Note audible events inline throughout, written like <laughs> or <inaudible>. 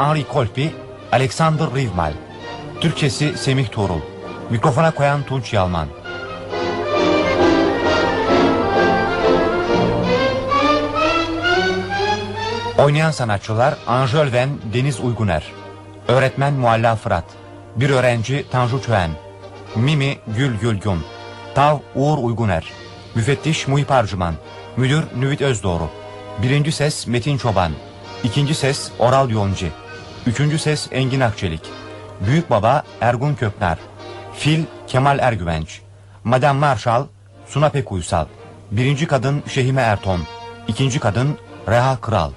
Henri Kolpi, Alexander Rivmal. Türkçesi Semih Tuğrul. Mikrofona koyan Tunç Yalman. Oynayan sanatçılar Anjölven Deniz Uyguner. Öğretmen Mualla Fırat. Bir öğrenci Tanju Çöğen. Mimi Gül Gülgün. Tav Uğur Uyguner. Müfettiş Muhip Arcıman Müdür Nüvit Özdoğru Birinci ses Metin Çoban. İkinci ses Oral Yoncu Üçüncü ses Engin Akçelik. Büyük Baba Ergun Köknar. Fil Kemal Ergüvenç. Madam Marshall Suna Pek Uysal. Birinci kadın Şehime Erton İkinci kadın Reha Kral.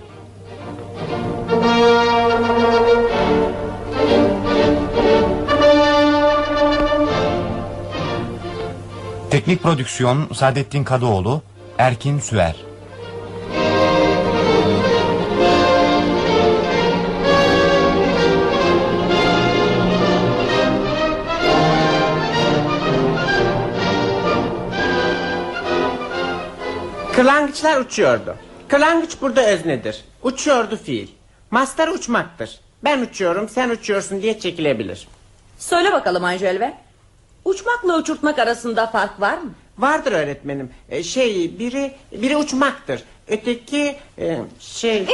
Teknik prodüksiyon Saadettin Kadıoğlu, Erkin Süer. Kırlangıçlar uçuyordu. Kırlangıç burada öznedir. Uçuyordu fiil. Master uçmaktır. Ben uçuyorum sen uçuyorsun diye çekilebilir. Söyle bakalım Anjelve. Uçmakla uçurtmak arasında fark var mı? Vardır öğretmenim. E, şey biri biri uçmaktır. Öteki e, şey...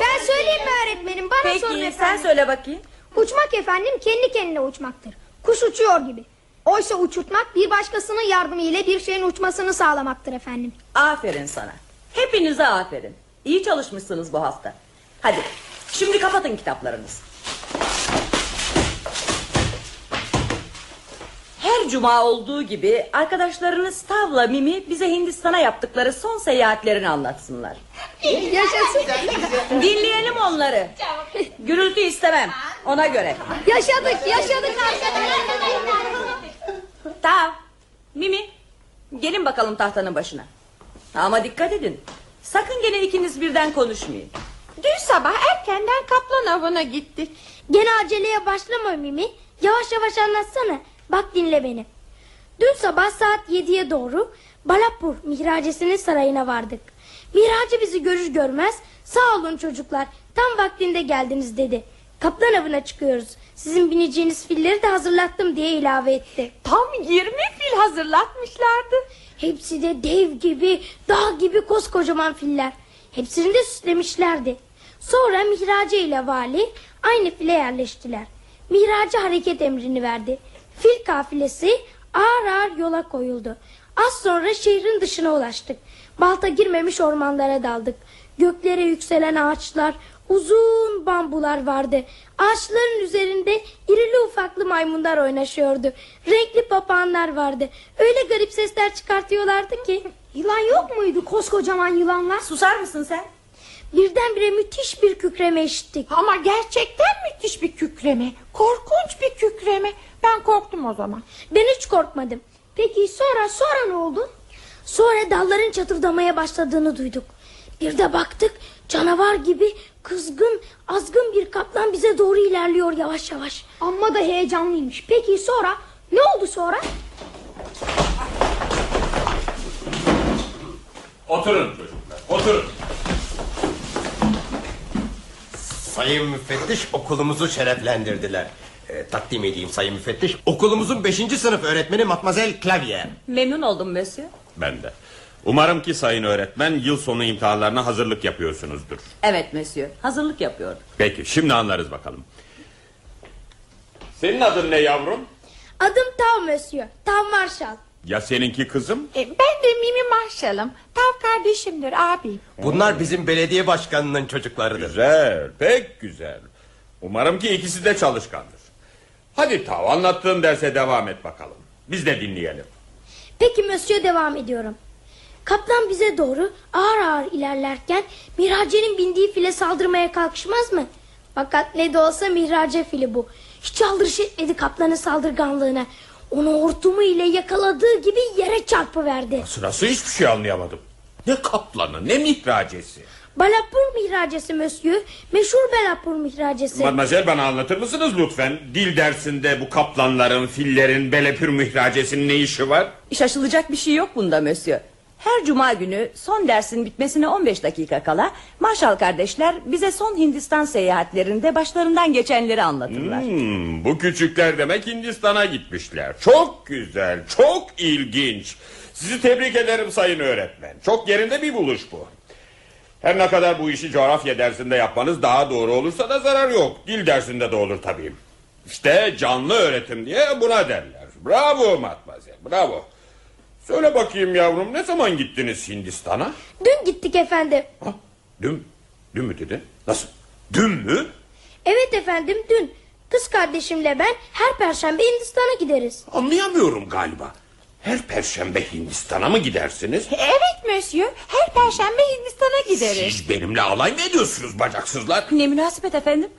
Ben söyleyeyim mi öğretmenim? Bana sorun Peki sen efendim. söyle bakayım. Uçmak efendim kendi kendine uçmaktır. Kuş uçuyor gibi. Oysa uçurtmak bir başkasının yardımı ile bir şeyin uçmasını sağlamaktır efendim. Aferin sana. Hepinize aferin. İyi çalışmışsınız bu hafta. Hadi şimdi kapatın kitaplarınızı. Her cuma olduğu gibi arkadaşlarınız Tavla Mimi bize Hindistan'a yaptıkları son seyahatlerini anlatsınlar. Yaşasın. Dinleyelim onları. Gürültü istemem. Ona göre. yaşadık yaşadık arkadaşlar. Tav, Mimi, gelin bakalım tahtanın başına. Ama dikkat edin. Sakın gene ikiniz birden konuşmayın. Dün sabah erkenden kaplan avına gittik. Gene aceleye başlama Mimi. Yavaş yavaş anlatsana. Bak dinle beni. Dün sabah saat 7'ye doğru Balapur Mihracesi'nin sarayına vardık. Mihraci bizi görür görmez sağ olun çocuklar tam vaktinde geldiniz dedi. Kaplan avına çıkıyoruz. Sizin bineceğiniz filleri de hazırlattım diye ilave etti. Tam 20 fil hazırlatmışlardı. Hepsi de dev gibi, dağ gibi koskocaman filler. Hepsini de süslemişlerdi. Sonra Mihraci ile vali aynı file yerleştiler. Mihraci hareket emrini verdi. Fil kafilesi ağır ağır yola koyuldu. Az sonra şehrin dışına ulaştık. Balta girmemiş ormanlara daldık. Göklere yükselen ağaçlar, uzun bambular vardı. Ağaçların üzerinde irili ufaklı maymunlar oynaşıyordu. Renkli papağanlar vardı. Öyle garip sesler çıkartıyorlardı ki. Yılan yok muydu koskocaman yılanlar? Susar mısın sen? Birdenbire müthiş bir kükreme işittik. Ama gerçekten müthiş bir kükreme. Korkunç bir kükreme. Ben korktum o zaman. Ben hiç korkmadım. Peki sonra sonra ne oldu? Sonra dalların çatırdamaya başladığını duyduk. Bir de baktık canavar gibi kızgın azgın bir kaplan bize doğru ilerliyor yavaş yavaş. Amma da heyecanlıymış. Peki sonra ne oldu sonra? Oturun çocuklar, oturun. Sayın müfettiş okulumuzu şereflendirdiler. Ee, takdim edeyim sayın müfettiş. Okulumuzun 5. sınıf öğretmeni Matmazel Clavier. Memnun oldum Monsieur. Ben de. Umarım ki sayın öğretmen yıl sonu imtihanlarına hazırlık yapıyorsunuzdur. Evet Monsieur. Hazırlık yapıyordum. Peki şimdi anlarız bakalım. Senin adın ne yavrum? Adım Tav Monsieur. Tav Marshall. Ya seninki kızım? E, ben de Mimi Marshall'ım. Tav kardeşimdir abim. Bunlar bizim belediye başkanının çocuklarıdır. Güzel, pek güzel. Umarım ki ikisi de çalışkandır. Hadi Tav anlattığın derse devam et bakalım. Biz de dinleyelim. Peki Monsieur devam ediyorum. Kaplan bize doğru ağır ağır ilerlerken Mihrace'nin bindiği file saldırmaya kalkışmaz mı? Fakat ne de olsa Mihrace fili bu. Hiç aldırış etmedi kaplanın saldırganlığına. Onu hortumu ile yakaladığı gibi yere çarpıverdi. Sırası hiçbir şey anlayamadım. Ne kaplanı ne mihracesi. Balapur mihracesi monsieur. Meşhur Balapur mihracesi. Mademoiselle bana anlatır mısınız lütfen? Dil dersinde bu kaplanların, fillerin, belepür mihracesinin ne işi var? Şaşılacak bir şey yok bunda Mösyö. Her cuma günü son dersin bitmesine 15 dakika kala Marshall kardeşler bize son Hindistan seyahatlerinde başlarından geçenleri anlatırlar. Hmm, bu küçükler demek Hindistan'a gitmişler. Çok güzel, çok ilginç. Sizi tebrik ederim sayın öğretmen. Çok yerinde bir buluş bu. Her ne kadar bu işi coğrafya dersinde yapmanız daha doğru olursa da zarar yok. Dil dersinde de olur tabii. İşte canlı öğretim diye buna derler. Bravo matmazel, bravo. Söyle bakayım yavrum ne zaman gittiniz Hindistan'a? Dün gittik efendim. Ha, dün, dün mü dedi? Nasıl? Dün mü? Evet efendim dün. Kız kardeşimle ben her perşembe Hindistan'a gideriz. Anlayamıyorum galiba. Her perşembe Hindistan'a mı gidersiniz? Evet Monsieur. Her perşembe Hindistan'a gideriz. Siz benimle alay mı ediyorsunuz bacaksızlar? Ne münasebet efendim?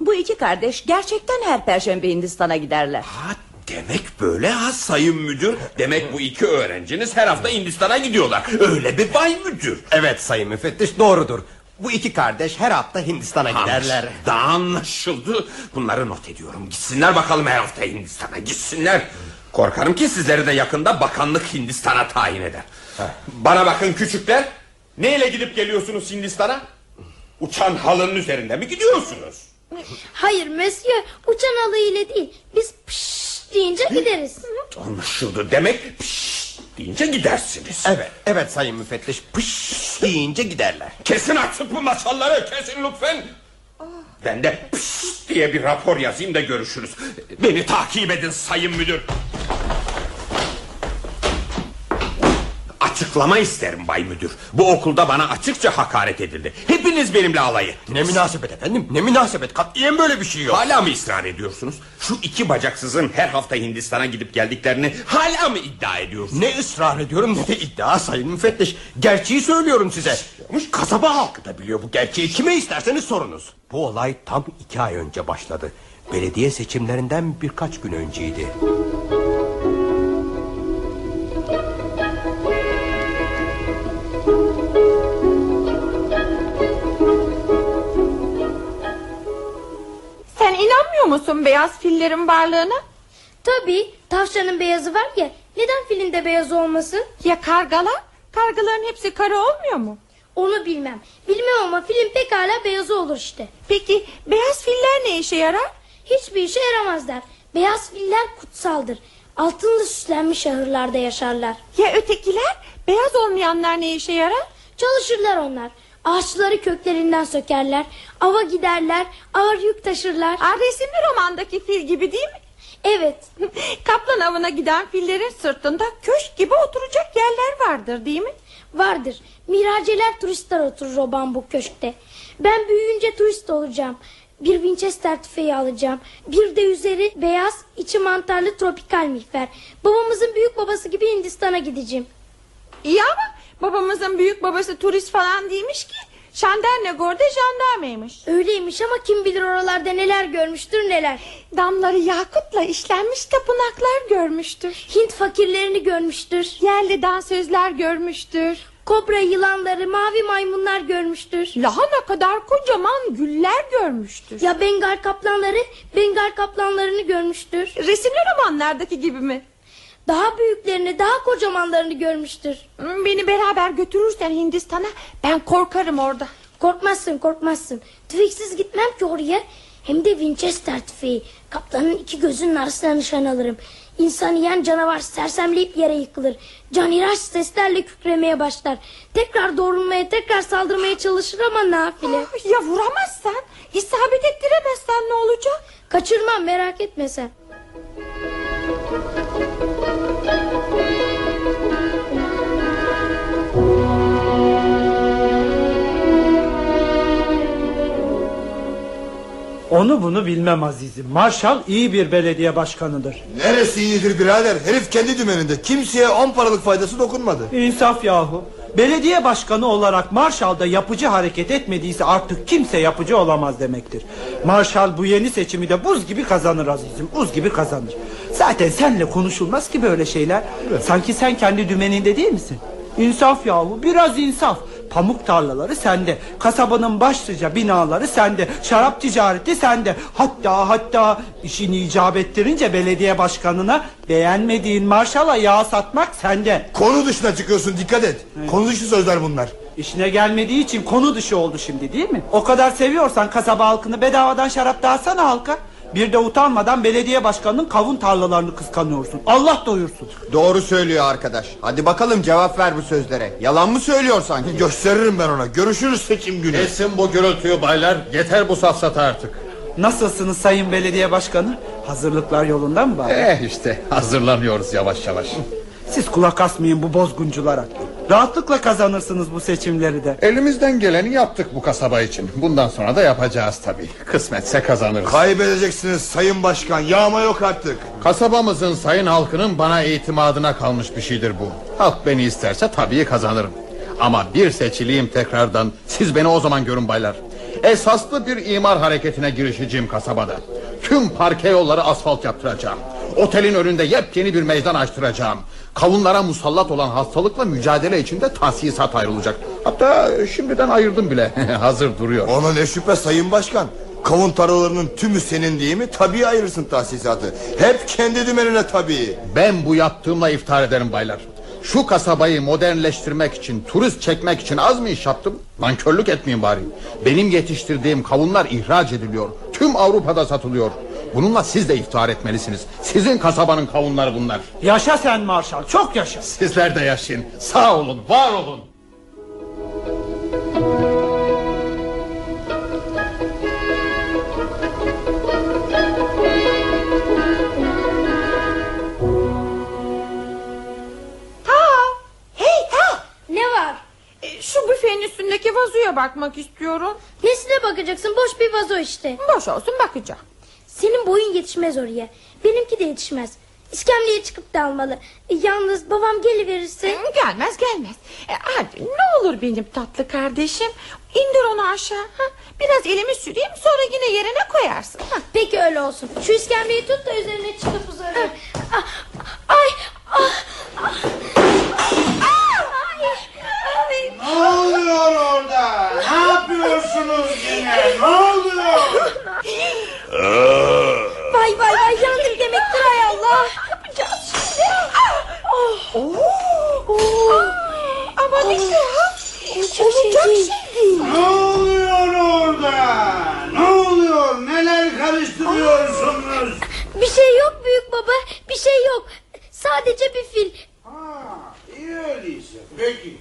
Bu iki kardeş gerçekten her perşembe Hindistan'a giderler. Ha, demek böyle ha sayın müdür. Demek bu iki öğrenciniz her hafta Hindistan'a gidiyorlar. Öyle bir bay müdür. Evet sayın müfettiş doğrudur. Bu iki kardeş her hafta Hindistan'a giderler. Daha anlaşıldı. Bunları not ediyorum. Gitsinler bakalım her hafta Hindistan'a gitsinler. Korkarım ki sizleri de yakında bakanlık Hindistan'a tayin eder. Bana bakın küçükler. Neyle gidip geliyorsunuz Hindistan'a? Uçan halının üzerinde mi gidiyorsunuz? Hayır monsieur uçan alı ile değil. Biz pşş deyince gideriz. Anlaşıldı demek pişt deyince gidersiniz. Evet, evet sayın müfettiş. Pış deyince giderler. Kesin artık bu masalları kesin lütfen. Ben de pişt diye bir rapor yazayım da görüşürüz. Beni takip edin sayın müdür. Açıklama isterim bay müdür. Bu okulda bana açıkça hakaret edildi. Hepiniz benimle alay ettiniz. Ne münasebet efendim, ne münasebet. Katiyen böyle bir şey yok. Hala mı ısrar ediyorsunuz? Şu iki bacaksızın her hafta Hindistan'a gidip geldiklerini hala mı iddia ediyorsunuz? Ne ısrar ediyorum ne de iddia sayın müfettiş. Gerçeği söylüyorum size. Kasaba halkı da biliyor bu gerçeği. Kime isterseniz sorunuz. Bu olay tam iki ay önce başladı. Belediye seçimlerinden birkaç gün önceydi. İnanmıyor musun beyaz fillerin varlığına? Tabii tavşanın beyazı var ya neden filin de beyaz olmasın? Ya kargalar? Kargaların hepsi kara olmuyor mu? Onu bilmem. Bilmem ama film pekala beyazı olur işte. Peki beyaz filler ne işe yarar? Hiçbir işe yaramazlar. Beyaz filler kutsaldır. Altınla süslenmiş ahırlarda yaşarlar. Ya ötekiler? Beyaz olmayanlar ne işe yarar? Çalışırlar onlar. Ağaçları köklerinden sökerler. Ava giderler. Ağır yük taşırlar. Aa, resimli romandaki fil gibi değil mi? Evet. <laughs> Kaplan avına giden fillerin sırtında köşk gibi oturacak yerler vardır değil mi? Vardır. Miraceler turistler oturur o bambu köşkte. Ben büyüyünce turist olacağım. Bir Winchester tüfeği alacağım. Bir de üzeri beyaz, içi mantarlı tropikal miğfer. Babamızın büyük babası gibi Hindistan'a gideceğim. İyi ama babamızın büyük babası turist falan değilmiş ki. Şandernegor'da jandarmaymış. Öyleymiş ama kim bilir oralarda neler görmüştür neler. Damları yakutla işlenmiş tapınaklar görmüştür. Hint fakirlerini görmüştür. Yerli dansözler görmüştür. Kobra yılanları, mavi maymunlar görmüştür. Lahana kadar kocaman güller görmüştür. Ya Bengal kaplanları, Bengal kaplanlarını görmüştür. Resimli romanlardaki gibi mi? Daha büyüklerini, daha kocamanlarını görmüştür. Beni beraber götürürsen Hindistan'a ben korkarım orada. Korkmazsın, korkmazsın. Tüfeksiz gitmem ki oraya. Hem de Winchester tüfeği. Kaplanın iki gözünün arasına nişan alırım. İnsan yiyen canavar sersemleyip yere yıkılır. Caniraş seslerle kükremeye başlar. Tekrar doğrulmaya, tekrar saldırmaya çalışır ama nafile. Ah, Ya vuramazsan, isabet ettiremezsen ne olacak? Kaçırmam merak etme sen. Onu bunu bilmem azizim. Marshall iyi bir belediye başkanıdır. Neresi iyidir birader? Herif kendi dümeninde. Kimseye on paralık faydası dokunmadı. İnsaf yahu. Belediye başkanı olarak Marshall da yapıcı hareket etmediyse artık kimse yapıcı olamaz demektir. Marshall bu yeni seçimi de buz gibi kazanır azizim. Buz gibi kazanır. Zaten senle konuşulmaz ki böyle şeyler. Sanki sen kendi dümeninde değil misin? İnsaf yahu biraz insaf. Pamuk tarlaları sende. Kasabanın başlıca binaları sende. Şarap ticareti sende. Hatta hatta işini icap ettirince belediye başkanına beğenmediğin marşala yağ satmak sende. Konu dışına çıkıyorsun dikkat et. Konu dışı sözler bunlar. İşine gelmediği için konu dışı oldu şimdi değil mi? O kadar seviyorsan kasaba halkını bedavadan şarap dağıtsana halka. Bir de utanmadan belediye başkanının kavun tarlalarını kıskanıyorsun. Allah doyursun. Doğru söylüyor arkadaş. Hadi bakalım cevap ver bu sözlere. Yalan mı söylüyor sanki? Gösteririm ben ona. Görüşürüz seçim günü. Kesin bu gürültüyü baylar. Yeter bu safsata artık. Nasılsınız sayın belediye başkanı? Hazırlıklar yolunda mı bari? Eh işte hazırlanıyoruz yavaş yavaş. Siz kulak asmayın bu bozgunculara. Rahatlıkla kazanırsınız bu seçimleri de. Elimizden geleni yaptık bu kasaba için. Bundan sonra da yapacağız tabii. Kısmetse kazanırız. Kaybedeceksiniz sayın başkan. Yağma yok artık. Kasabamızın sayın halkının bana itimadına kalmış bir şeydir bu. Halk beni isterse tabii kazanırım. Ama bir seçileyim tekrardan. Siz beni o zaman görün baylar. Esaslı bir imar hareketine girişeceğim kasabada. Tüm parke yolları asfalt yaptıracağım. Otelin önünde yepyeni bir meydan açtıracağım. Kavunlara musallat olan hastalıkla mücadele içinde tahsisat ayrılacak. Hatta şimdiden ayırdım bile. <laughs> Hazır duruyor. Ona ne şüphe sayın başkan. Kavun tarlalarının tümü senin değil mi? Tabii ayırırsın tahsisatı. Hep kendi dümenine tabii. Ben bu yaptığımla iftihar ederim baylar. Şu kasabayı modernleştirmek için, turist çekmek için az mı iş yaptım? Nankörlük etmeyin bari. Benim yetiştirdiğim kavunlar ihraç ediliyor. Tüm Avrupa'da satılıyor. Bununla siz de iftihar etmelisiniz. Sizin kasabanın kavunları bunlar. Yaşa sen marşal çok yaşa. Sizler de yaşayın. Sağ olun, var olun. Ta. Hey ta. Ne var? E, Şu büfenin üstündeki vazoya bakmak istiyorum. Nesine bakacaksın boş bir vazo işte. Boş olsun bakacağım. Senin boyun yetişmez oraya. Benimki de yetişmez. İskemleye çıkıp da almalı. E, yalnız babam geliverirse... Gelmez gelmez. E, hadi ne olur benim tatlı kardeşim. İndir onu aşağı. Ha? Biraz elimi süreyim sonra yine yerine koyarsın. Ha? Peki öyle olsun. Şu iskemleyi tut da üzerine çıkıp uzanayım. Ah, Ay, ah, ah. Ay, ay. Ne oluyor orada? Ne yapıyorsunuz yine? Ne oluyor? Vay vay vay yandık demektir hay Allah. yapacağız şimdi? Oh. Oo. Ama ne. Olacak şey değil. Ne oluyor orada? Ne oluyor? Neler karıştırıyorsunuz? Bir şey yok büyük baba. Bir şey yok. Sadece bir fil. Ha, iyi öyleyse. Peki.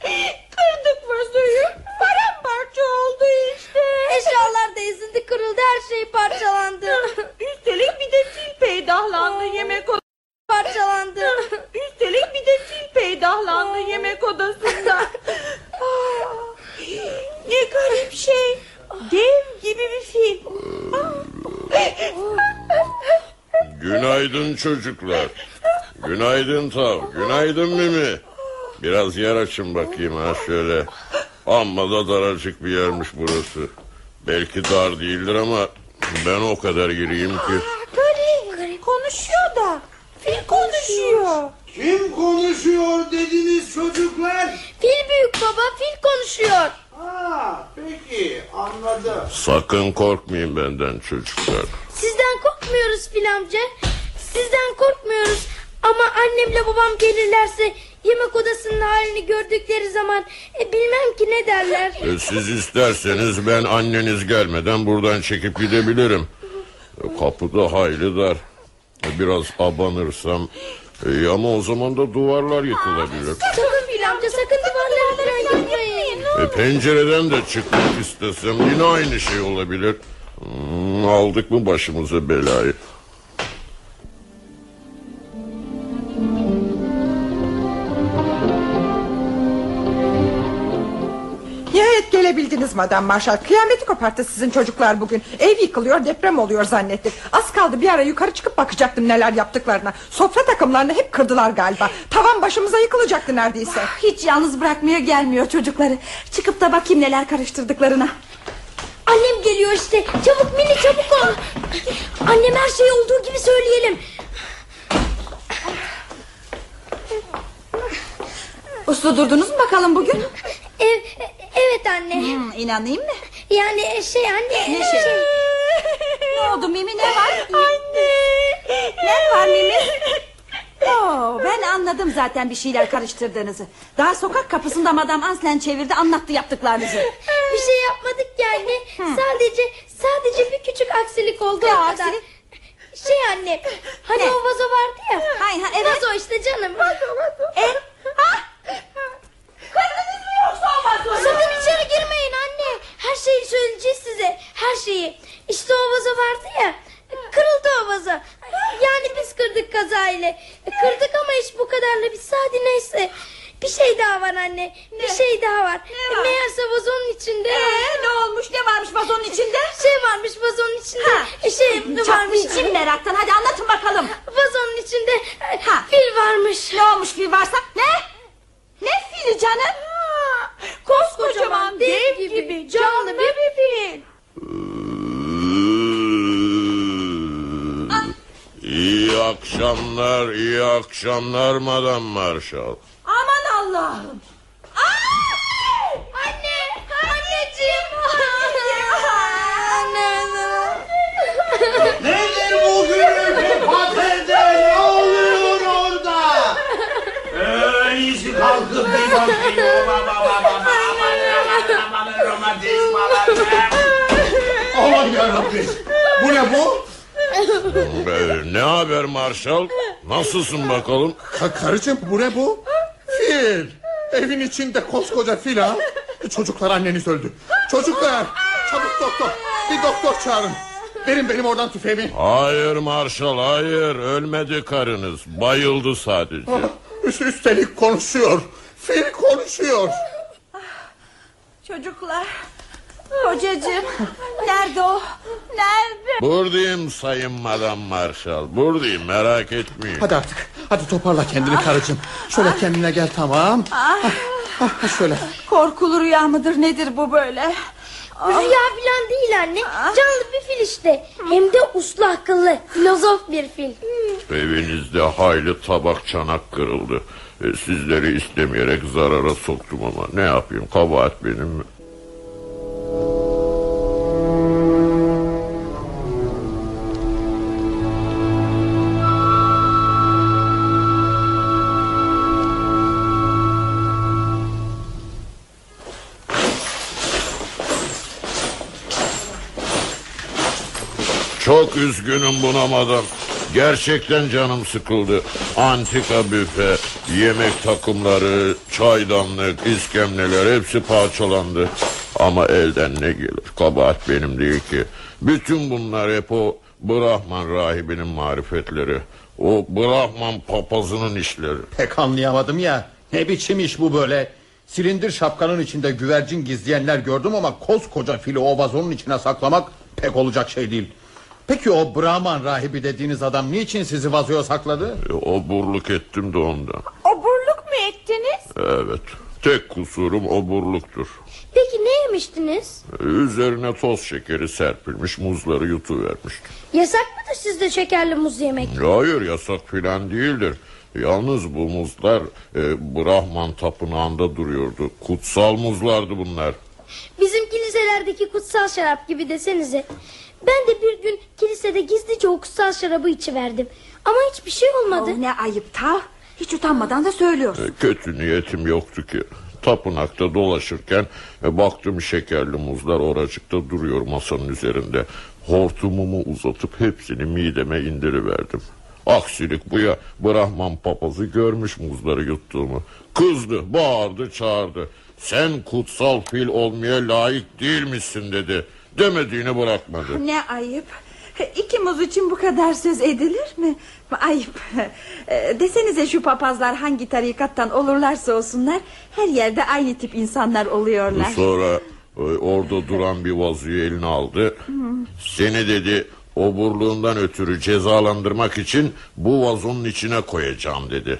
Kırdık vazoyu. Paramparça oldu işte. Eşyalar da ezildi kırıldı her şey parçalandı. <laughs> Üstelik bir de fil peydahlandı yemek odasında. parçalandı. <laughs> Üstelik bir de fil peydahlandı yemek odasında. <laughs> Ne garip şey. Dev gibi bir fil. Günaydın çocuklar. Günaydın Tav. Günaydın Mimi. Biraz yer açın bakayım ha şöyle. Amma da daracık bir yermiş burası. Belki dar değildir ama ben o kadar gireyim ki. Garip. Konuşuyor da. Fil konuşuyor. Kim konuşuyor dediniz çocuklar? Fil büyük baba fil konuşuyor. Ha, peki anladım. Sakın korkmayın benden çocuklar. Sizden korkmuyoruz fil amca. Sizden korkmuyoruz. Ama annemle babam gelirlerse yemek odasının halini gördükleri zaman e, bilmem ki ne derler. E, Siz isterseniz ben anneniz gelmeden buradan çekip gidebilirim. E, Kapıda hayli dar. E, Biraz abanırsam... e, ama o zaman da duvarlar yıkılabilir. sakın fil amca sakın duvarları falan yıkmayın. E, pencereden de çıkmak istesem yine aynı şey olabilir. Hmm, aldık mı başımıza belayı? Nihayet gelebildiniz Madam Marshall. Kıyameti koparttı sizin çocuklar bugün. Ev yıkılıyor deprem oluyor zannettik. Az kaldı bir ara yukarı çıkıp bakacaktım neler yaptıklarına. Sofra takımlarını hep kırdılar galiba. Tavan başımıza yıkılacaktı neredeyse. Hiç yalnız bırakmaya gelmiyor çocukları. Çıkıp da bakayım neler karıştırdıklarına. Annem geliyor işte. Çabuk Mini çabuk ol. Annem her şeyi olduğu gibi söyleyelim. Uslu durdunuz mu bakalım bugün? Ev, evet anne. Hmm, inanayım mı? Yani şey anne. Ne şey? Ne oldu Mimi ne var? <laughs> Anne. Ne var Mimi? Oo, ben anladım zaten bir şeyler karıştırdığınızı. Daha sokak kapısında Madame Anslen çevirdi anlattı yaptıklarınızı. Bir şey yapmadık yani. Sadece sadece bir küçük aksilik oldu o kadar. aksilik? Şey anne. Hani Ne? o vazo vardı ya. Hay, ha, evet. Vazo işte canım. Vazo vazo. E? Ha? Kırdınız mı yoksa o vazoyu? Sakın içeri girmeyin anne. Her şeyi söyleyeceğiz size. Her şeyi. İşte o vazo vardı ya. Kırıldı o vazo. Yani biz kırdık kazayla. Kırdık ama hiç bu kadarla bitse hadi neyse. Bir şey daha var anne. Bir şey daha var. Ne var? Meğerse vazonun içinde. Ee, ne olmuş ne varmış vazonun içinde? Şey varmış vazonun içinde. Ha. E, Şey varmış. Çatlayacağım meraktan hadi anlatın bakalım. Vazonun içinde Ha. fil varmış. Ne olmuş fil varsa? Ne? Ne fili canım? Koskocaman dev gibi canlı bir fil. İyi akşamlar, iyi akşamlar Madam Marshall. Aman Allah'ım. Anne, anneciğim. Nedir bu gürültü paterde? Ne oluyor orada? En iyisi kalkıp bir bakayım. Baba baba baba. Aman romatizmalar. Aman yarabbim. Bu ne bu? Ee, ne haber Marshall? Nasılsın bakalım? Ka- karıcığım bu ne bu? Fil. Evin içinde koskoca fil ha. Çocuklar anneniz öldü. Çocuklar. Çabuk doktor. Bir doktor çağırın. Verin benim oradan tüfeğimi. Hayır Marshall, hayır. Ölmedi karınız. Bayıldı sadece. Üst- Üstelik konuşuyor. Fil konuşuyor. Çocuklar. Kocacığım. Nerede o? Nerede? Buradayım sayın Madam Marshall. Buradayım merak etmeyin. Hadi artık. Hadi toparla kendini karıcığım. Şöyle kendine gel tamam. Ah, Ah, şöyle. korkulu rüya mıdır nedir bu böyle? Rüya falan değil anne. Canlı bir fil işte. Hem de uslu akıllı. Filozof bir fil. Evinizde hayli tabak çanak kırıldı. E, sizleri istemeyerek zarara soktum ama ne yapayım kabahat benim mi? Çok üzgünüm buna madam. Gerçekten canım sıkıldı. Antika büfe, yemek takımları, çaydanlık, iskemleler hepsi parçalandı. Ama elden ne gelir? Kabahat benim değil ki. Bütün bunlar hep o Brahman rahibinin marifetleri. O Brahman papazının işleri. Pek anlayamadım ya. Ne biçim iş bu böyle? Silindir şapkanın içinde güvercin gizleyenler gördüm ama koskoca fili o vazonun içine saklamak pek olacak şey değil. Peki o Brahman rahibi dediğiniz adam niçin sizi vazoya sakladı? E, oburluk ettim de ondan. Oburluk mu ettiniz? Evet. Tek kusurum oburluktur. Peki ne yemiştiniz? E, Üzerine toz şekeri serpilmiş muzları yutuvermiştim. Yasak mıdır sizde şekerli muz yemek? Hayır yasak filan değildir. Yalnız bu muzlar e, Brahman tapınağında duruyordu. Kutsal muzlardı bunlar. Bizim kiliselerdeki kutsal şarap gibi desenize. Ben de bir gün kilisede gizlice o kutsal şarabı içiverdim. Ama hiçbir şey olmadı. Oh, ne ayıp ta. Hiç utanmadan da söylüyorsun. E, kötü niyetim yoktu ki. Tapınakta dolaşırken e, baktım şekerli muzlar oracıkta duruyor masanın üzerinde. Hortumumu uzatıp hepsini mideme indiriverdim. Aksilik bu ya Brahman papazı görmüş muzları yuttuğumu. Kızdı, bağırdı, çağırdı. Sen kutsal fil olmaya layık değil misin dedi. Demediğini bırakmadı. Ne ayıp. İki muz için bu kadar söz edilir mi? Ayıp. E, Desenize şu papazlar hangi tarikattan olurlarsa olsunlar... ...her yerde aynı tip insanlar oluyorlar. Sonra e, orada duran bir vazoyu eline aldı. Seni dedi oburluğundan ötürü cezalandırmak için bu vazonun içine koyacağım dedi.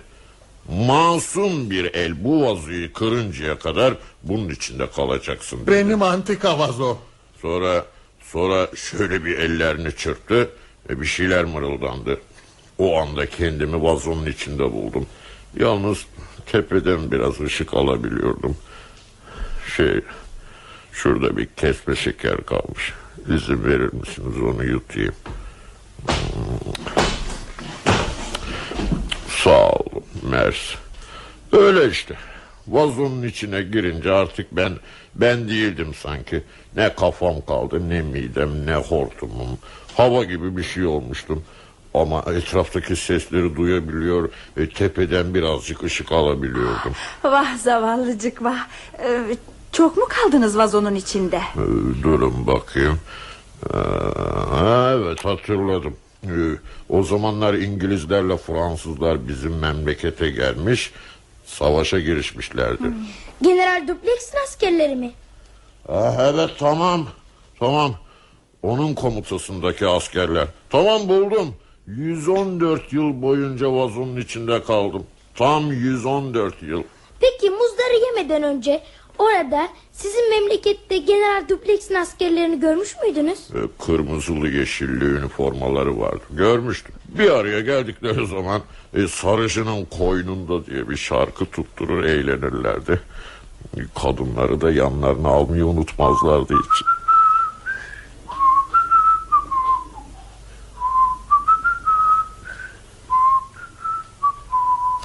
Masum bir el bu vazoyu kırıncaya kadar bunun içinde kalacaksın dedi. Benim antika vazo. Sonra sonra şöyle bir ellerini çırptı ve bir şeyler mırıldandı. O anda kendimi vazonun içinde buldum. Yalnız tepeden biraz ışık alabiliyordum. Şey, şurada bir kesme şeker kalmış. İzin verir misiniz onu yutayım? Sağ olun, mersi. Öyle işte. Vazonun içine girince artık ben ben değildim sanki. Ne kafam kaldı, ne midem, ne hortumum. Hava gibi bir şey olmuştum. Ama etraftaki sesleri duyabiliyor ve tepeden birazcık ışık alabiliyordum. Vah zavallıcık vah. Ee, çok mu kaldınız vazonun içinde? Ee, Durun bakayım. Ee, evet hatırladım. Ee, o zamanlar İngilizlerle Fransızlar bizim memlekete gelmiş, savaşa girişmişlerdi. General Duplex'in askerleri mi? Ah, evet tamam, tamam. Onun komutasındaki askerler. Tamam buldum. 114 yıl boyunca vazonun içinde kaldım. Tam 114 yıl. Peki muzları yemeden önce orada sizin memlekette General Duplex'in askerlerini görmüş müydünüz? Ee, Kırmızılı yeşilli üniformaları vardı. Görmüştüm. Bir araya geldikleri zaman e, sarışının koynunda diye bir şarkı tutturur eğlenirlerdi. E, Kadınları da yanlarına almayı unutmazlardı hiç.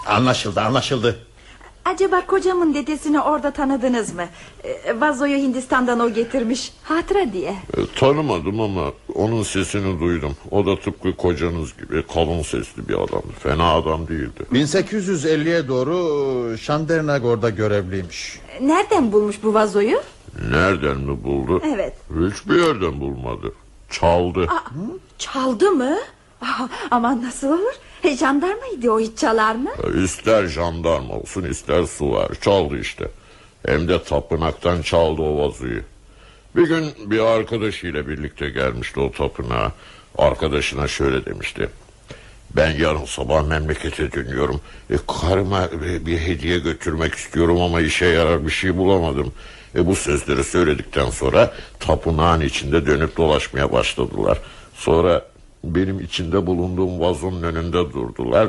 Anlaşıldı anlaşıldı. Acaba kocamın dedesini orada tanıdınız mı? Ee, vazoyu Hindistan'dan o getirmiş. Hatıra diye. E, tanımadım ama onun sesini duydum. O da tıpkı kocanız gibi kalın sesli bir adamdı. Fena adam değildi. 1850'ye doğru Şandernagor'da görevliymiş. Nereden bulmuş bu vazoyu? Nereden mi buldu? Evet. Hiçbir yerden bulmadı. Çaldı. Çaldı mı? Ah, aman nasıl olur? E, jandarmaydı o hiç çalar mı? E, İster jandarma olsun ister suvar çaldı işte. Hem de tapınaktan çaldı o vazoyu. Bir gün bir arkadaşıyla birlikte gelmişti o tapınağa. Arkadaşına şöyle demişti. Ben yarın sabah memlekete dönüyorum. E, karıma e, bir hediye götürmek istiyorum ama işe yarar bir şey bulamadım. E, bu sözleri söyledikten sonra tapınağın içinde dönüp dolaşmaya başladılar. Sonra benim içinde bulunduğum vazonun önünde durdular.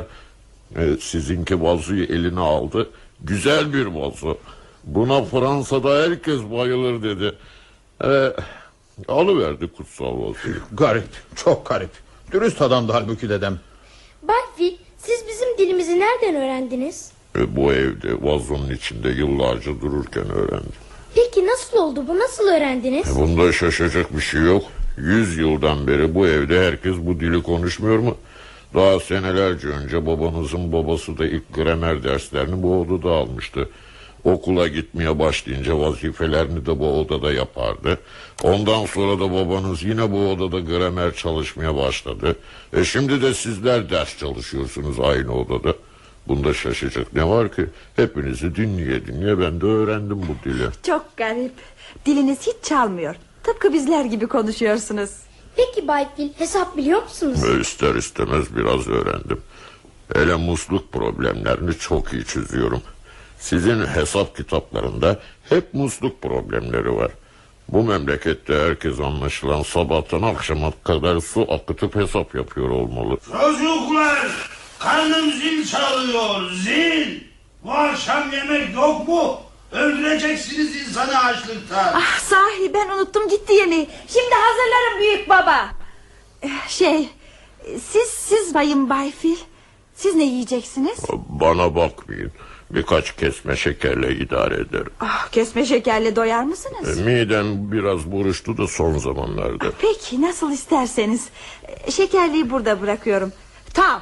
E, sizinki vazoyu eline aldı. Güzel bir vazo. Buna Fransa'da herkes bayılır dedi. E, alıverdi kutsal vazoyu. Garip çok garip. Dürüst adamdı halbuki dedem. Bay siz bizim dilimizi nereden öğrendiniz? E, bu evde vazonun içinde yıllarca dururken öğrendim. Peki nasıl oldu bu nasıl öğrendiniz? E, bunda şaşacak bir şey yok. Yüz yıldan beri bu evde herkes bu dili konuşmuyor mu? Daha senelerce önce babanızın babası da ilk gramer derslerini bu odada almıştı. Okula gitmeye başlayınca vazifelerini de bu odada yapardı. Ondan sonra da babanız yine bu odada gramer çalışmaya başladı. E şimdi de sizler ders çalışıyorsunuz aynı odada. Bunda şaşacak ne var ki? Hepinizi dinleye dinleye ben de öğrendim bu dili. Çok garip. Diliniz hiç çalmıyor. Tıpkı bizler gibi konuşuyorsunuz. Peki Bay Fil hesap biliyor musunuz? Ve ister istemez biraz öğrendim. Hele musluk problemlerini çok iyi çözüyorum. Sizin hesap kitaplarında hep musluk problemleri var. Bu memlekette herkes anlaşılan sabahtan akşama kadar su akıtıp hesap yapıyor olmalı. Çocuklar karnım zil çalıyor zil. Bu akşam yemek yok mu? Öldüreceksiniz insanı açlıktan. Ah sahi ben unuttum gitti yemeği. Şimdi hazırlarım büyük baba. Eh, Şey siz siz bayım Bayfil. Siz ne yiyeceksiniz? Bana bakmayın. Birkaç kesme şekerle idare ederim. Ah, kesme şekerle doyar mısınız? E, midem biraz buruştu da son zamanlarda. Peki nasıl isterseniz. Eh, Şekerliği burada bırakıyorum. Tav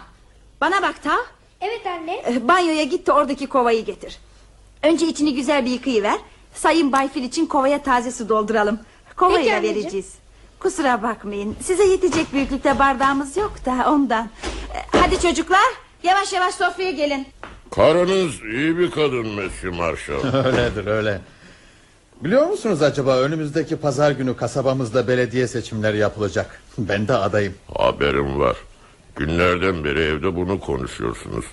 bana bak Tav. Evet anne. Eh, Banyoya git de oradaki kovayı getir. Önce içini güzel bir yıkayıver. Sayın Bayfil için kovaya taze su dolduralım. Anneciğim. vereceğiz. Kusura bakmayın. Size yetecek büyüklükte bardağımız yok da ondan. Eh, Hadi çocuklar yavaş yavaş sofraya gelin. Karınız iyi bir kadın Mesih Marshall. <laughs> Öyledir öyle. Biliyor musunuz acaba önümüzdeki pazar günü kasabamızda belediye seçimleri yapılacak. Ben de adayım. Haberim var. Günlerden beri evde bunu konuşuyorsunuz.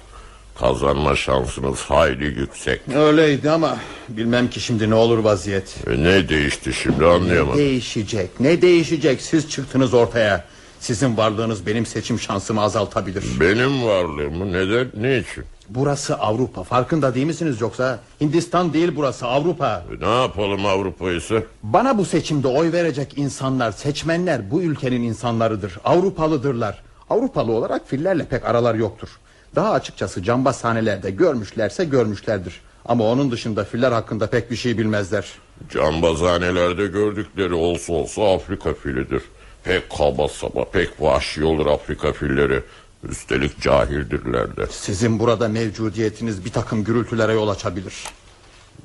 Kazanma şansınız hayli yüksek. Öyleydi ama bilmem ki şimdi ne olur vaziyet. E, ne değişti şimdi anlayamadım. Değişecek ne değişecek siz çıktınız ortaya. Sizin varlığınız benim seçim şansımı azaltabilir. Benim varlığımı neden ne için? Burası Avrupa farkında değil misiniz yoksa Hindistan değil burası Avrupa E, Ne yapalım Avrupa ise? Bana bu seçimde oy verecek insanlar seçmenler bu ülkenin insanlarıdır Avrupalıdırlar Avrupalı olarak fillerle pek aralar yoktur Daha açıkçası cambaz sahnelerde görmüşlerse görmüşlerdir Ama onun dışında filler hakkında pek bir şey bilmezler Cambazhanelerde gördükleri olsa olsa Afrika filidir. Pek kaba saba, pek vahşi olur Afrika filleri. Üstelik cahildirler de. Sizin burada mevcudiyetiniz bir takım gürültülere yol açabilir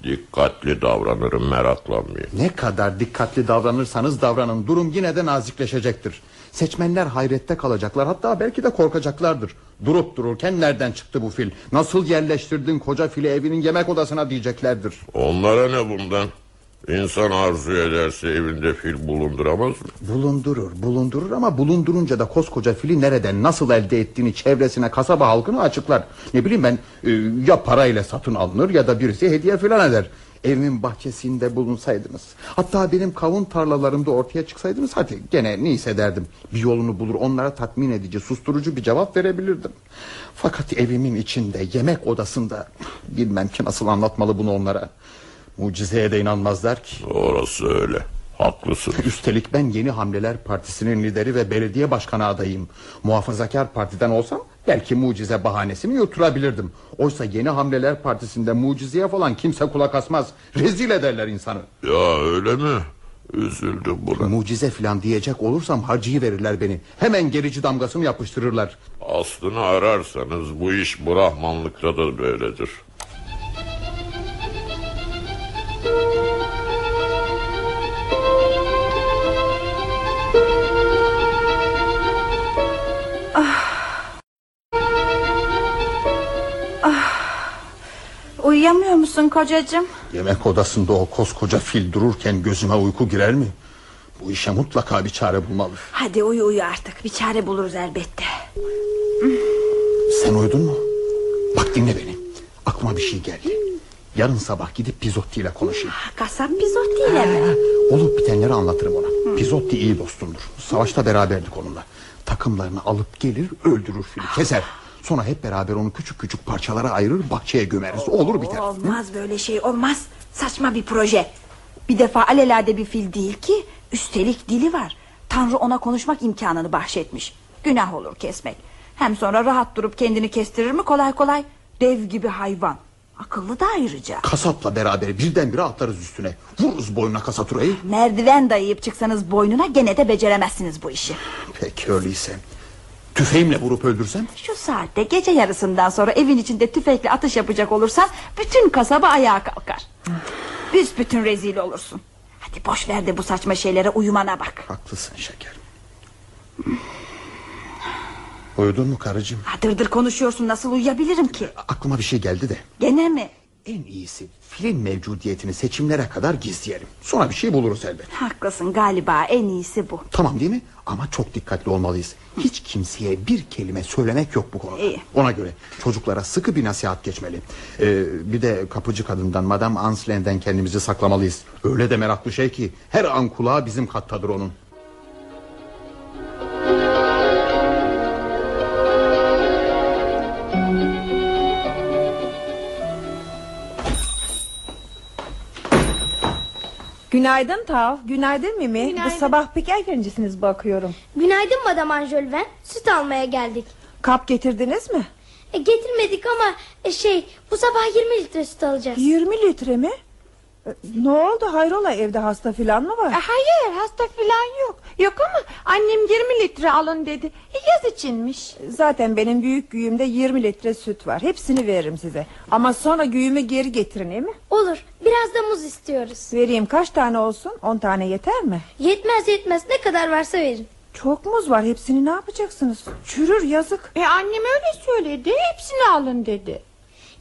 Dikkatli davranırım meraklanmayın. Ne kadar dikkatli davranırsanız davranın durum yine de nazikleşecektir. Seçmenler hayrette kalacaklar hatta belki de korkacaklardır. Durup dururken nereden çıktı bu fil? Nasıl yerleştirdin koca fili evinin yemek odasına diyeceklerdir. Onlara ne bundan? İnsan arzu ederse evinde fil bulunduramaz mı? Bulundurur bulundurur ama bulundurunca da koskoca fili nereden nasıl elde ettiğini çevresine kasaba halkını açıklar. Ne bileyim ben e, ya parayla satın alınır ya da birisi hediye filan eder. Evimin bahçesinde bulunsaydınız. Hatta benim kavun tarlalarımda ortaya çıksaydınız. Hadi gene ne hissederdim Bir yolunu bulur onlara tatmin edici Susturucu bir cevap verebilirdim. Fakat evimin içinde yemek odasında Bilmem ki nasıl anlatmalı bunu onlara. Mucizeye de inanmazlar ki. Orası öyle. Haklısın. Üstelik ben Yeni Hamleler Partisi'nin lideri ve belediye başkanı adayım. Muhafazakar partiden olsam belki mucize bahanesini yutturabilirdim. Oysa Yeni Hamleler Partisi'nde mucizeye falan kimse kulak asmaz. Rezil ederler insanı. Ya öyle mi? Üzüldüm buna. Mucize filan diyecek olursam harcıyı verirler beni. Hemen gerici damgasını yapıştırırlar. Aslını ararsanız bu iş Brahmanlıkta da böyledir. Uyuyamıyor musun kocacığım? Yemek odasında o koskoca fil dururken gözüme uyku girer mi? Bu işe mutlaka bir çare bulmalı. Hadi uyu uyu artık bir çare buluruz elbette. Sen uyudun mu? Bak dinle beni. Aklıma bir şey geldi. Yarın sabah gidip Pizotti ile konuşayım. Kasap Pizotti ile mi? Olup bitenleri anlatırım ona. Pizotti iyi dostumdur. Savaşta beraberdik onunla. Takımlarını alıp gelir öldürür fili keser. Sonra hep beraber onu küçük küçük parçalara ayırır bahçeye gömeriz. Olur biter. Olmaz böyle şey olmaz. Saçma bir proje. Bir defa alelade bir fil değil ki. Üstelik dili var. Tanrı ona konuşmak imkanını bahşetmiş. Günah olur kesmek. Hem sonra rahat durup kendini kestirir mi kolay kolay? Dev gibi hayvan. Akıllı da ayrıca. Kasapla beraber birdenbire atlarız üstüne. Vururuz boynuna kasaturayı. Merdiven dayayıp çıksanız boynuna gene de beceremezsiniz bu işi. Peki öyleyse. Tüfeğimle vurup öldürsem? Şu saatte gece yarısından sonra evin içinde tüfekle atış yapacak olursan bütün kasaba ayağa kalkar. Büsbütün rezil olursun. Hadi boş ver de bu saçma şeylere uyumana bak. Haklısın şekerim. Uyudun mu karıcığım? Ha, Dırdır konuşuyorsun nasıl uyuyabilirim ki? Aklıma bir şey geldi de. Gene mi? En iyisi filin mevcudiyetini seçimlere kadar gizleyelim. Sonra bir şey buluruz elbet. Haklısın galiba en iyisi bu. Tamam değil mi? Ama çok dikkatli olmalıyız. Hiç kimseye bir kelime söylemek yok bu konuda. İyi. Ona göre çocuklara sıkı bir nasihat geçmeli. Ee, bir de kapıcı kadından Madame Anslen'den kendimizi saklamalıyız. Öyle de meraklı şey ki her an kulağı bizim kattadır onun. Günaydın Tav, günaydın Mimi. Bu sabah pek erkencisiniz bakıyorum. Günaydın Madame Anjolven. Süt almaya geldik. Kap getirdiniz mi? E, getirmedik ama e, şey bu sabah 20 litre süt alacağız. 20 litre mi? Ne oldu hayrola evde hasta filan mı var? E, Hayır hasta filan yok. Yok ama annem 20 litre alın dedi. E, Yaz içinmiş. Zaten benim büyük güğümde 20 litre süt var. Hepsini veririm size. Ama sonra güğümü geri getirin değil mi? Olur. Biraz da muz istiyoruz. Vereyim kaç tane olsun? 10 tane yeter mi? Yetmez yetmez ne kadar varsa verin. Çok muz var. Hepsini ne yapacaksınız? Çürür yazık. E annem öyle söyledi. Hepsini alın dedi.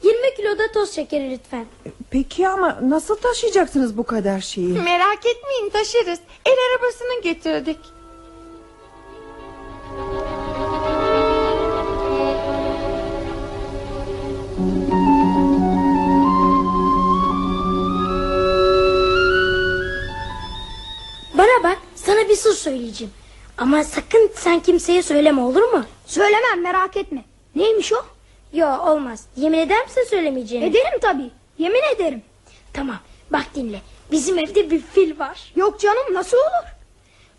20 kilo da toz şekeri lütfen. Peki ama nasıl taşıyacaksınız bu kadar şeyi? Merak etmeyin taşırız. El arabasını getirdik. Bana bak sana bir sır söyleyeceğim. Ama sakın sen kimseye söyleme olur mu? Söylemem merak etme. Neymiş o? Yo olmaz. Yemin eder misin söylemeyeceğini? Ederim tabii. Yemin ederim. Tamam bak dinle. Bizim evde bir fil var. Yok canım nasıl olur?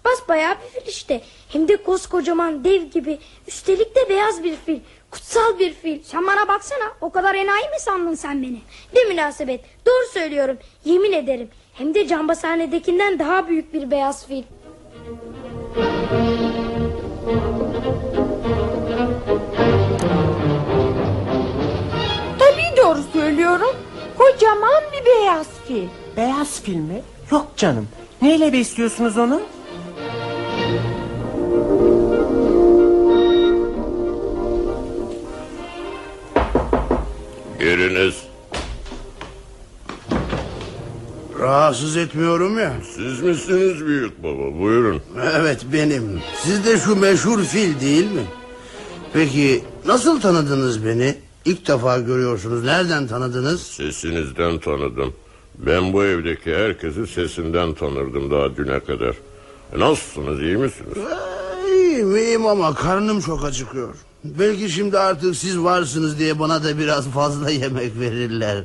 Bas bayağı bir fil işte. Hem de koskocaman dev gibi. Üstelik de beyaz bir fil. Kutsal bir fil. Sen bana baksana. O kadar enayi mi sandın sen beni? Ne münasebet. Doğru söylüyorum. Yemin ederim. Hem de cambazhanedekinden daha büyük bir beyaz fil. Doğru söylüyorum. Kocaman bir beyaz fil. Beyaz fil mi? Yok canım. Neyle besliyorsunuz onu? Giriniz. Rahatsız etmiyorum ya. Siz misiniz büyük baba? Buyurun. Evet benim. Siz de şu meşhur fil değil mi? Peki nasıl tanıdınız beni? İlk defa görüyorsunuz. Nereden tanıdınız? Sesinizden tanıdım. Ben bu evdeki herkesi sesinden tanırdım daha düne kadar. E, Nasılsınız iyi misiniz? İyiyim iyiyim ama karnım çok acıkıyor. Belki şimdi artık siz varsınız diye bana da biraz fazla <laughs> yemek verirler.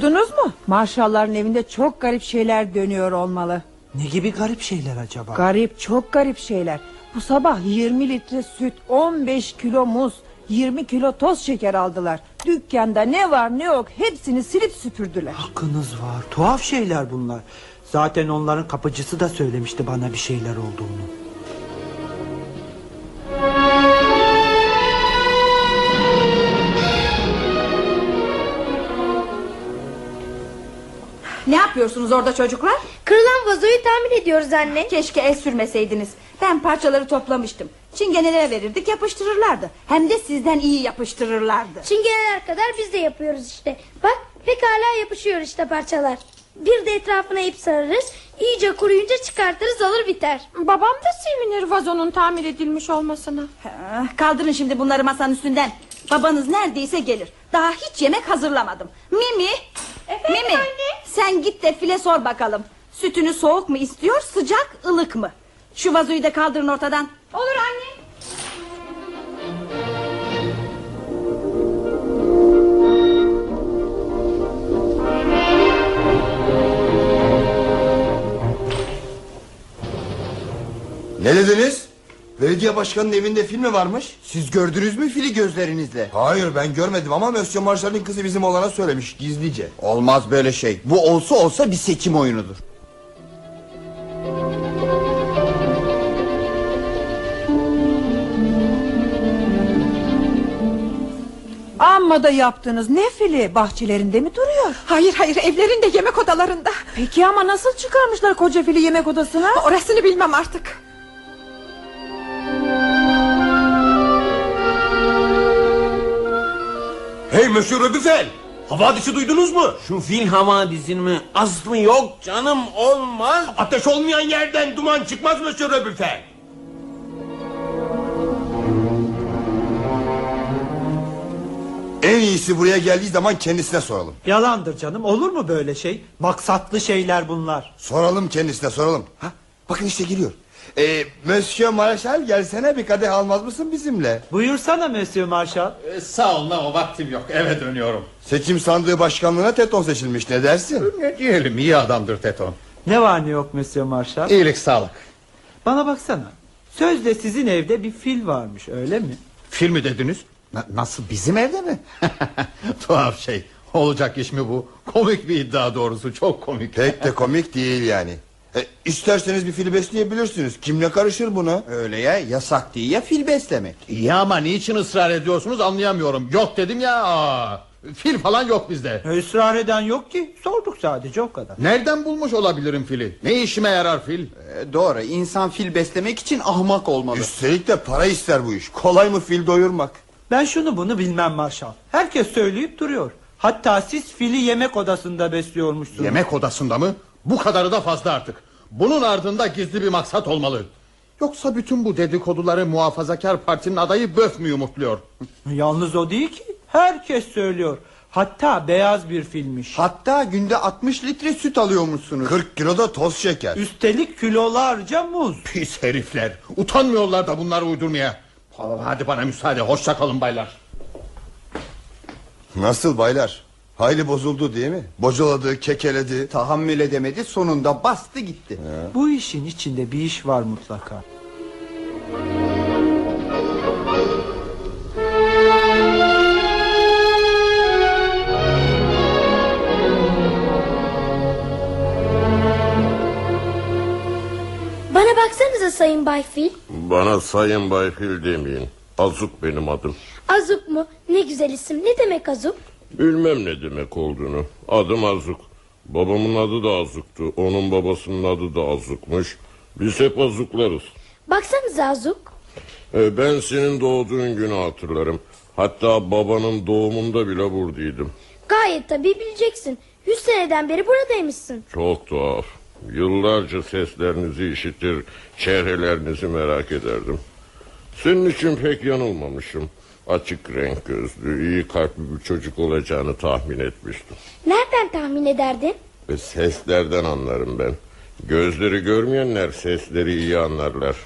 Duydunuz mu? Marşalların evinde çok garip şeyler dönüyor olmalı. Ne gibi garip şeyler acaba? Garip, çok garip şeyler. Bu sabah 20 litre süt, 15 kilo muz, 20 kilo toz şeker aldılar. Dükkanda ne var ne yok hepsini silip süpürdüler. Hakkınız var. Tuhaf şeyler bunlar. Zaten onların kapıcısı da söylemişti bana bir şeyler olduğunu. Ne yapıyorsunuz orada çocuklar? Kırılan vazoyu tamir ediyoruz anne. Keşke el sürmeseydiniz. Ben parçaları toplamıştım. Çingenelere verirdik yapıştırırlardı. Hem de sizden iyi yapıştırırlardı. Çingeneler kadar biz de yapıyoruz işte. Bak pekala yapışıyor işte parçalar. Bir de etrafına ip sararız. İyice kuruyunca çıkartırız olur biter. Babam da sevinir vazonun tamir edilmiş olmasına. Kaldırın şimdi bunları masanın üstünden. Babanız neredeyse gelir. Daha hiç yemek hazırlamadım. Mimi. Mimi. Sen git de file sor bakalım. Sütünü soğuk mu istiyor sıcak ılık mı? Şu vazoyu da kaldırın ortadan. Olur anne. Ne dediniz? Belediye başkanının evinde film mi varmış? Siz gördünüz mü fili gözlerinizle? Hayır ben görmedim ama Monsieur Marshall'in kızı bizim olana söylemiş gizlice. Olmaz böyle şey. Bu olsa olsa bir seçim oyunudur. Amma da yaptınız. Ne fili? Bahçelerinde mi duruyor? Hayır hayır evlerinde yemek odalarında. Peki ama nasıl çıkarmışlar koca fili yemek odasına? Orasını bilmem artık. Hey Monsieur Röbüfel! Havadisi duydunuz mu? Şu fil havadisin mi? Aslı yok canım olmaz. Ateş olmayan yerden duman çıkmaz Monsieur Röbüfel. En iyisi buraya geldiği zaman kendisine soralım. Yalandır canım olur mu böyle şey? Maksatlı şeyler bunlar. Soralım kendisine soralım. Ha, bakın işte geliyor. Ee, Monsieur Marshall gelsene bir kadeh almaz mısın bizimle? Buyursana Monsieur Marshall. Ee, sağ olun ama vaktim yok eve dönüyorum. Seçim sandığı başkanlığına Teton seçilmiş ne dersin? Ne diyelim iyi adamdır Teton. Ne var ne yok Monsieur Marshall? İyilik sağlık. Bana baksana. Sözde sizin evde bir fil varmış öyle mi? Fil mi dediniz? Na- nasıl bizim evde mi? <laughs> Tuhaf şey. Olacak iş mi bu? Komik bir iddia doğrusu çok komik. Pek de komik değil yani. E, isterseniz bir fil besleyebilirsiniz. Kimle karışır buna? Öyle ya yasak değil ya fil beslemek. İyi ama niçin ısrar ediyorsunuz anlayamıyorum. Yok dedim ya. Aa, fil falan yok bizde. Israr eden yok ki. Sorduk sadece o kadar. Nereden bulmuş olabilirim fili? Ne işime yarar fil? Ee, doğru insan fil beslemek için ahmak olmalı. Üstelik de para ister bu iş. Kolay mı fil doyurmak? Ben şunu bunu bilmem Marshall. Herkes söyleyip duruyor. Hatta siz fili yemek odasında besliyormuşsunuz. Yemek odasında mı? Bu kadarı da fazla artık. Bunun ardında gizli bir maksat olmalı. Yoksa bütün bu dedikoduları muhafazakar partinin adayı böf mü yumurtluyor? <laughs> Yalnız o değil ki. Herkes söylüyor. Hatta beyaz bir filmiş. Hatta günde 60 litre süt alıyormuşsunuz. 40 kilo da toz şeker. Üstelik kilolarca muz. Pis herifler. Utanmıyorlar da bunları uydurmaya. Hadi bana müsaade. Hoşça kalın baylar. Nasıl baylar? Hayli bozuldu değil mi? Bocaladı, kekeledi. Tahammül edemedi sonunda bastı gitti. Bu işin içinde bir iş var mutlaka. Bana baksanıza Sayın Bay Fil. Bana Sayın Bayfil demeyin. Azuk benim adım. Azuk mu? Ne güzel isim. Ne demek Azuk? Bilmem ne demek olduğunu. Adım Azuk. Babamın adı da Azuk'tu. Onun babasının adı da Azuk'muş. Biz hep Azuklarız. Baksanıza Azuk. Ee, Ben senin doğduğun günü hatırlarım. Hatta babanın doğumunda bile buradaydım. Gayet tabii bileceksin. Yüz seneden beri buradaymışsın. Çok tuhaf. Yıllarca seslerinizi işitir, çehrelerinizi merak ederdim. Senin için pek yanılmamışım. Açık renk gözlü, iyi kalpli bir çocuk olacağını tahmin etmiştim. Nereden tahmin ederdin? Ve seslerden anlarım ben. Gözleri görmeyenler sesleri iyi anlarlar.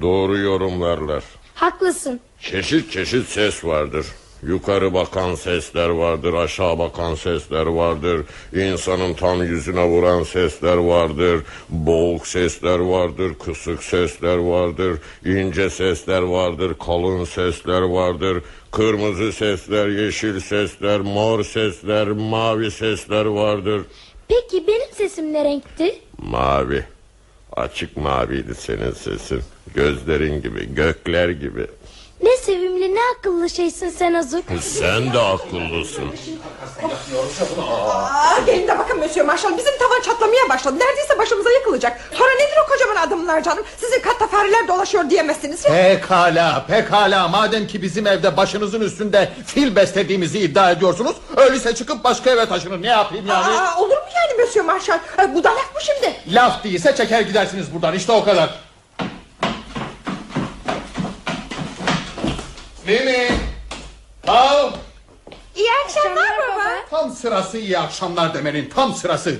Doğru yorumlarlar. Haklısın. Çeşit çeşit ses vardır. Yukarı bakan sesler vardır, aşağı bakan sesler vardır. İnsanın tam yüzüne vuran sesler vardır. Boğuk sesler vardır, kısık sesler vardır. ince sesler vardır, kalın sesler vardır. Kırmızı sesler, yeşil sesler, mor sesler, mavi sesler vardır. Peki benim sesim ne renkti? Mavi. Açık maviydi senin sesin. Gözlerin gibi, gökler gibi. Ne sevimli ne akıllı şeysin sen Azuk. Sen de akıllısın. Aa, gelin de bakın Monsieur Marshall bizim tavan çatlamaya başladı. Neredeyse başımıza yıkılacak. Sonra nedir o kocaman adımlar canım? Sizin katta fareler dolaşıyor diyemezsiniz ya. Pekala, pekala. Madem ki bizim evde başınızın üstünde fil beslediğimizi iddia ediyorsunuz... ...öyleyse çıkıp başka eve taşının. Ne yapayım yani? Aa, olur mu yani Monsieur Marshall? Bu da laf mı şimdi? Laf değilse çeker gidersiniz buradan. İşte o kadar. Mimi! Al! İyi akşamlar baba. Tam sırası iyi akşamlar demenin tam sırası.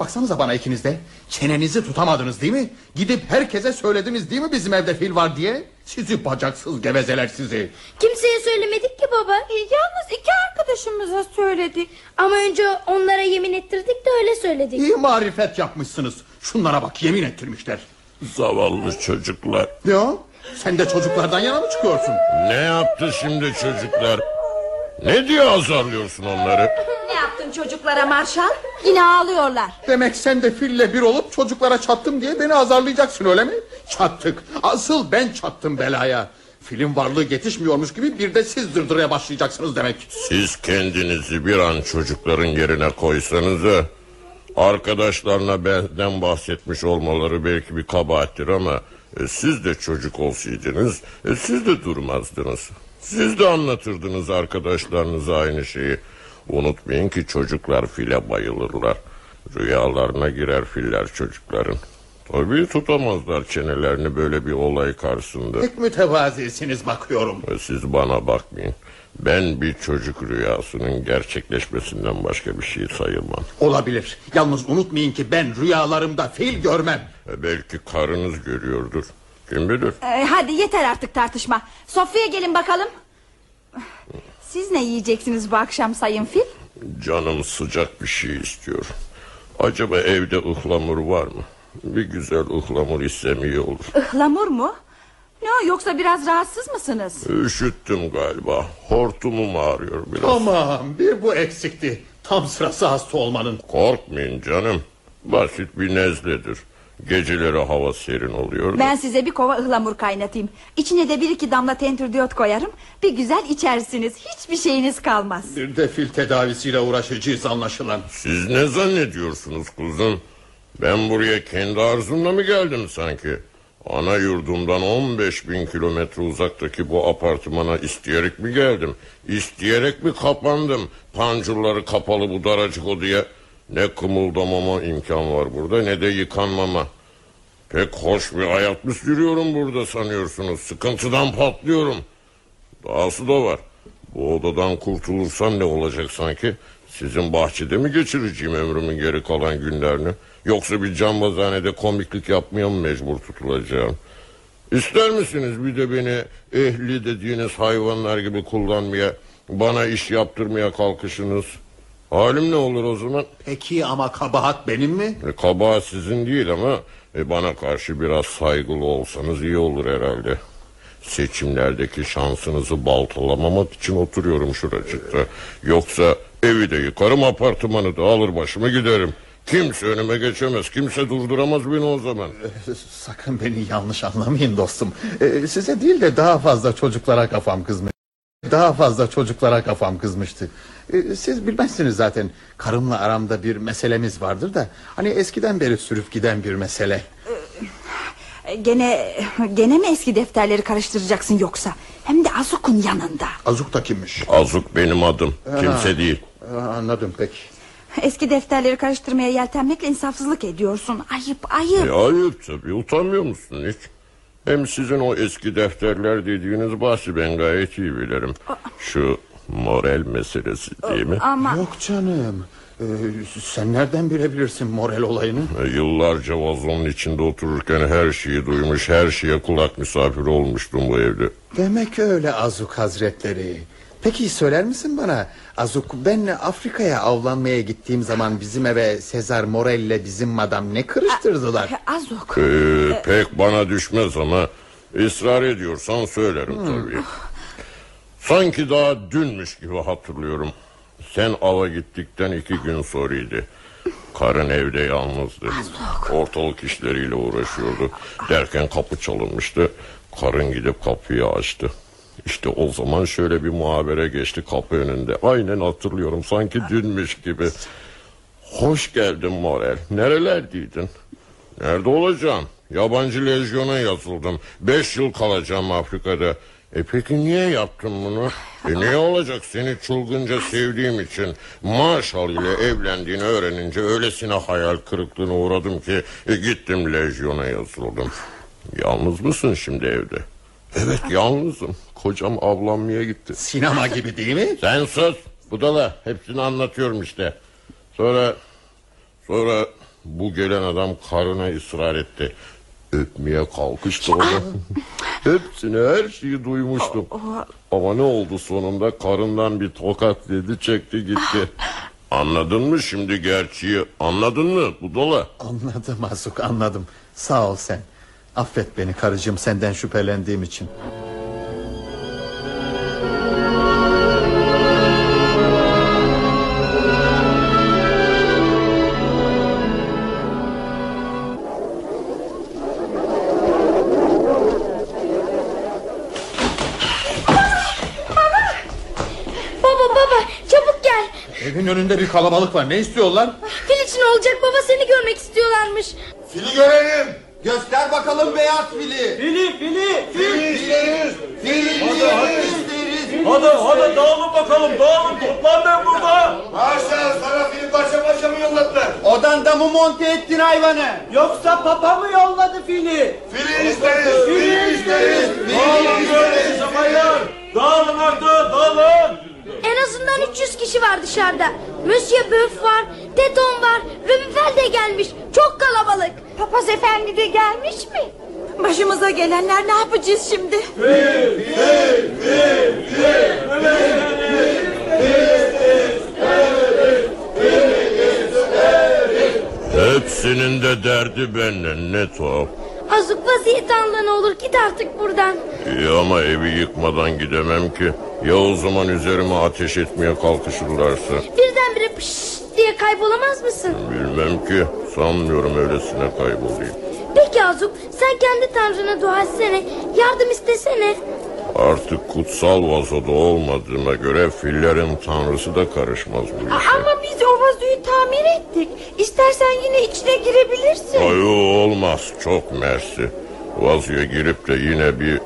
Baksanıza bana ikiniz de. Çenenizi tutamadınız değil mi? Gidip herkese söylediniz değil mi bizim evde fil var diye? Sizi bacaksız gevezeler sizi. Kimseye söylemedik ki baba. E, yalnız iki arkadaşımıza söyledik. Ama önce onlara yemin ettirdik de öyle söyledik. İyi marifet yapmışsınız. Şunlara bak yemin ettirmişler. Zavallı çocuklar. Ne o? Sen de çocuklardan yana mı çıkıyorsun? Ne yaptı şimdi çocuklar? Ne diye azarlıyorsun onları? Ne yaptın çocuklara Marşal? Yine ağlıyorlar. Demek sen de fille bir olup çocuklara çattım diye beni azarlayacaksın öyle mi? Çattık. Asıl ben çattım belaya. Film varlığı yetişmiyormuş gibi bir de siz dırdıraya başlayacaksınız demek. Siz kendinizi bir an çocukların yerine koysanıza. Arkadaşlarına benden bahsetmiş olmaları belki bir kabahattir ama... e, siz de çocuk olsaydınız e, siz de durmazdınız. Siz de anlatırdınız arkadaşlarınıza aynı şeyi. Unutmayın ki çocuklar file bayılırlar. Rüyalarına girer filler çocukların. Tabii tutamazlar çenelerini böyle bir olay karşısında. Pek mütevazisiniz bakıyorum. E, Siz bana bakmayın. Ben bir çocuk rüyasının gerçekleşmesinden başka bir şey sayılmam. Olabilir. Yalnız unutmayın ki ben rüyalarımda fil görmem. E, Belki karınız görüyordur. Kim bilir? Ee, hadi yeter artık tartışma. Sofraya gelin bakalım. Siz ne yiyeceksiniz bu akşam Sayın Fil? Canım sıcak bir şey istiyor. Acaba evde ıhlamur var mı? Bir güzel ıhlamur istem iyi olur. Ihlamur mu? Ne o, yoksa biraz rahatsız mısınız? Üşüttüm galiba. Hortumum ağrıyor biraz. Aman bir bu eksikti. Tam sırası hasta olmanın. Korkmayın canım. Basit bir nezledir. Geceleri hava serin oluyor. da. Ben size bir kova ıhlamur kaynatayım. İçine de bir iki damla tentürdiyot koyarım. Bir güzel içersiniz. Hiçbir şeyiniz kalmaz. Bir de fil tedavisiyle uğraşacağız anlaşılan. Siz ne zannediyorsunuz kuzum? Ben buraya kendi arzumla mı geldim sanki? Ana yurdumdan 15 bin kilometre uzaktaki bu apartmana isteyerek mi geldim? İsteyerek mi kapandım? Pancurları kapalı bu daracık odaya. Ne kımıldamama imkan var burada ne de yıkanmama. Pek hoş bir hayat mı sürüyorum burada sanıyorsunuz? Sıkıntıdan patlıyorum. Dahası da var. Bu odadan kurtulursam ne olacak sanki? Sizin bahçede mi geçireceğim ömrümün geri kalan günlerini? Yoksa bir cambazhanede komiklik yapmaya mı mecbur tutulacağım? İster misiniz bir de beni ehli dediğiniz hayvanlar gibi kullanmaya, bana iş yaptırmaya kalkışınız? Halim ne olur o zaman? Peki ama kabahat benim mi? E, kabahat sizin değil ama e, bana karşı biraz saygılı olsanız iyi olur herhalde. Seçimlerdeki şansınızı baltalamamak için oturuyorum şuracıkta. Yoksa evi de yıkarım apartmanı da alır başımı giderim. Kimse önüme geçemez. Kimse durduramaz beni o zaman. Sakın beni yanlış anlamayın dostum. Ee, size değil de daha fazla çocuklara kafam kızmış. Daha fazla çocuklara kafam kızmıştı. Ee, siz bilmezsiniz zaten. Karımla aramda bir meselemiz vardır da. Hani eskiden beri sürüp giden bir mesele. Gene gene mi eski defterleri karıştıracaksın yoksa? Hem de Azuk'un yanında. Azuk da kimmiş? Azuk benim adım. Kimse değil. ha, Anladım peki. Eski defterleri karıştırmaya yeltenmekle insafsızlık ediyorsun. Ayıp ayıp. E, ayıp tabii. Utanmıyor musun hiç? Hem sizin o eski defterler dediğiniz bahsi ben gayet iyi bilirim. Şu moral meselesi değil mi? Ama Yok canım. Ee, sen nereden bilebilirsin moral olayını? E, Yıllarca vazonun içinde otururken her şeyi duymuş, her şeye kulak misafiri olmuştum bu evde. Demek öyle Azuk Hazretleri. Peki söyler misin bana Azuk ben Afrika'ya avlanmaya gittiğim zaman bizim eve Sezar Morel ile bizim madam ne kırıştırdılar? Azuk. Ee, pek bana düşmez ama ısrar ediyorsan söylerim Hmm. tabii. Sanki daha dünmüş gibi hatırlıyorum. Sen ava gittikten iki gün sonraydı. Karın evde yalnızdı. Ortalık işleriyle uğraşıyordu. Derken kapı çalınmıştı. Karın gidip kapıyı açtı. İşte o zaman şöyle bir muhabere geçti kapı önünde. Aynen hatırlıyorum sanki dünmüş gibi. Hoş geldin Morel. Nerelerdeydin? Nerede olacağım? Yabancı lejyona yazıldım. Beş yıl kalacağım Afrika'da. E peki niye yaptın bunu? E niye olacak seni çılgınca sevdiğim için Marshall ile evlendiğini öğrenince öylesine hayal kırıklığına uğradım ki e, gittim lejyona yazıldım. Yalnız mısın şimdi evde? Evet yalnızım. Kocam avlanmaya gitti. Sinema gibi değil mi? Sen sus. Budala. Hepsini anlatıyorum işte. Sonra sonra bu gelen adam karına ısrar etti. Öpmeye kalkıştı onu. <laughs> Hepsini her şeyi duymuştum. Ama ne oldu sonunda karından bir tokat dedi çekti gitti. Anladın mı şimdi gerçeği? Anladın mı Budala? Anladım Azuk anladım. Sağ ol sen. Affet beni karıcığım senden şüphelendiğim için. Önünde bir kalabalık var ne istiyorlar? Fil için olacak baba seni görmek istiyorlarmış. Fili görelim. Göster bakalım beyaz fili. Fili fili. Fil isteriz. Fil isteriz. Hadi hadi dağılın bakalım dağılın toplanmayın burada. Haşa sana fili parça parça mı yolladılar? Odanda mı monte ettin hayvanı? Yoksa papa mı yolladı fili? Fili isteriz. Fili isteriz. Fili isteriz. Dağılın artık dağılın. En azından 300 kişi var dışarıda. Monsieur Böf var, Teton var, Röbüfel de gelmiş. Çok kalabalık. Papaz efendi de gelmiş mi? Başımıza gelenler ne yapacağız şimdi? Hepsinin de derdi benimle ne tuhaf. Azık vaziyet anla ne olur git artık buradan. İyi ama evi yıkmadan gidemem ki. Ya o zaman üzerime ateş etmeye kalkışırlarsa? Birdenbire pış diye kaybolamaz mısın? Bilmem ki. Sanmıyorum öylesine kaybolayım. Peki Azuk sen kendi tanrına dua etsene. Yardım istesene. Artık kutsal vazoda olmadığıma göre fillerin tanrısı da karışmaz bu işe. Ama vazoyu tamir ettik. İstersen yine içine girebilirsin. Ayo olmaz çok mersi. Vazoya girip de yine bir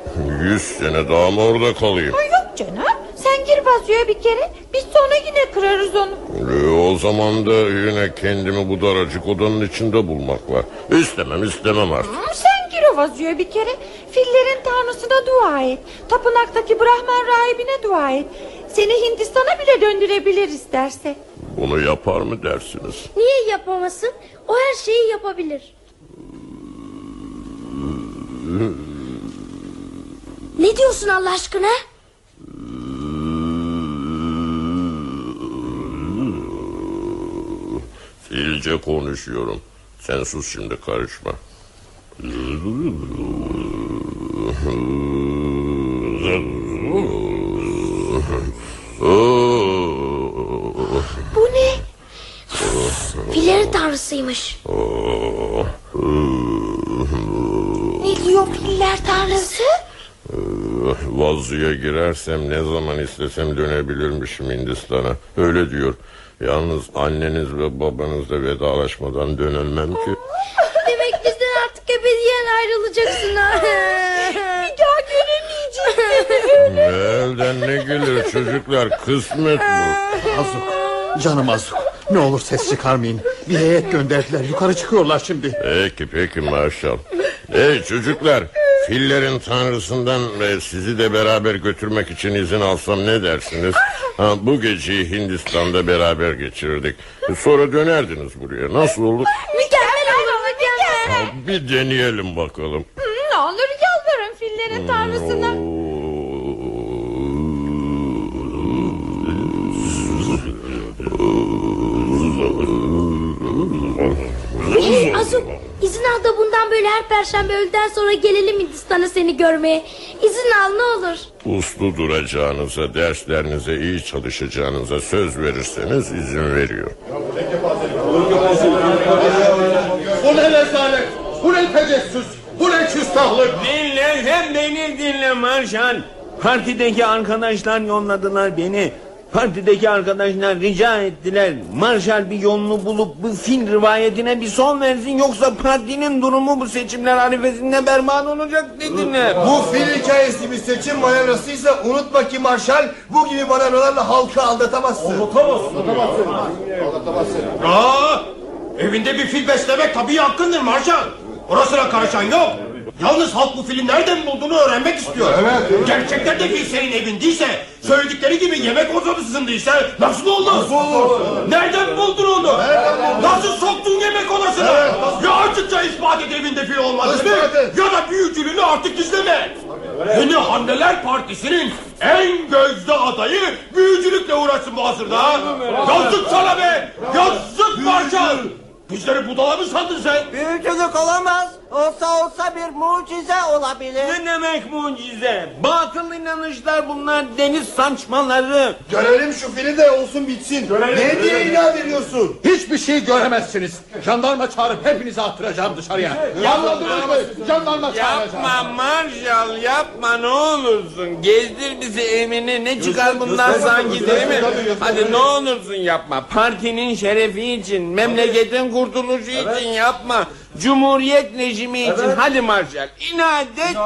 yüz sene daha mı orada kalayım? Ay yok canım. Sen gir vazoya bir kere. Biz sonra yine kırarız onu. E, o zaman da yine kendimi bu daracık odanın içinde bulmak var. İstemem istemem artık. Hı, Sen gir o vazoya bir kere. Fillerin tanrısına dua et. Tapınaktaki Brahman rahibine dua et. Seni Hindistan'a bile döndürebilir isterse. Bunu yapar mı dersiniz? Niye yapamasın? O her şeyi yapabilir. Ne diyorsun Allah aşkına? Filce konuşuyorum. Sen sus şimdi karışma. Bu ne? Fillerin tanrısıymış. Ne diyor filler tanrısı? Vazıya girersem ne zaman istesem dönebilirmişim Hindistan'a. Öyle diyor. Yalnız anneniz ve babanızla vedalaşmadan dönülmem ki. Demek bizden artık ebediyen ayrılacaksın ha. Bir daha göremeyeceğiz. Elden ne gelir çocuklar kısmet bu. Azuk. Canım Azuk. Ne olur ses çıkarmayın. Bir heyet gönderdiler. Yukarı çıkıyorlar şimdi. Peki peki marşal. Hey çocuklar fillerin tanrısından ve sizi de beraber götürmek için izin alsam ne dersiniz? Ha, bu geceyi Hindistan'da beraber geçirirdik. Sonra dönerdiniz buraya. Nasıl olur? Mükemmel olur mükemmel. Ha, bir deneyelim bakalım. ne olur yalvarın fillerin tanrısına. Hey Azuk al da bundan böyle her perşembe öğleden sonra gelelim Hindistan'a seni görmeye. İzin al ne olur. Uslu duracağınıza, derslerinize iyi çalışacağınıza söz verirseniz izin veriyor. Bu ne rezalet? Bu ne tecessüs? Bu ne küstahlık? Dinle sen beni dinle Marşal. Partideki arkadaşlar yolladılar beni. Partideki arkadaşlar rica ettiler. Marşal bir yolunu bulup bu fil rivayetine bir son versin. Yoksa partinin durumu bu seçimler arifesinde berbat olacak dediler. Bu fil hikayesi bir seçim manevrasıysa unutma ki Marşal bu gibi manevralarla halkı aldatamazsın. Aa, evinde bir fil beslemek tabii hakkındır Marşal. Orasına karışan yok. Yalnız halk bu filin nereden bulduğunu öğrenmek istiyor. Gerçekten de fil senin evindeyse, söyledikleri gibi yemek odasındaysa nasıl oldu? Nasıl olur? Nereden buldun onu? Nasıl soktun yemek odasına? Ya açıkça ispat et evinde fil olmadığını ya da büyücülüğünü artık gizleme. Yeni Hamleler Partisi'nin en gözde adayı büyücülükle uğraşsın bu hazırda. ha? Yazık sana be! Yazık Marşal! Bizleri budala mı sandın sen? Büyücülük olamaz. Olsa olsa bir mucize olabilir. Ne demek mucize? Batıl inanışlar bunlar deniz saçmaları. Görelim şu fili de olsun bitsin. Ne diye inat ediyorsun? Hiçbir şey göremezsiniz. Jandarma çağırıp hepinizi attıracağım dışarıya. Anladınız mı? Jandarma çağıracağım. Yapma Marshall yapma ne olursun. Gezdir bizi Emine ne çıkar bundan sanki değil mi? Hadi ne olursun yapma. Partinin şerefi için, memleketin kurtuluşu için yapma. Cumhuriyet rejimi için hadi Marshall inat et.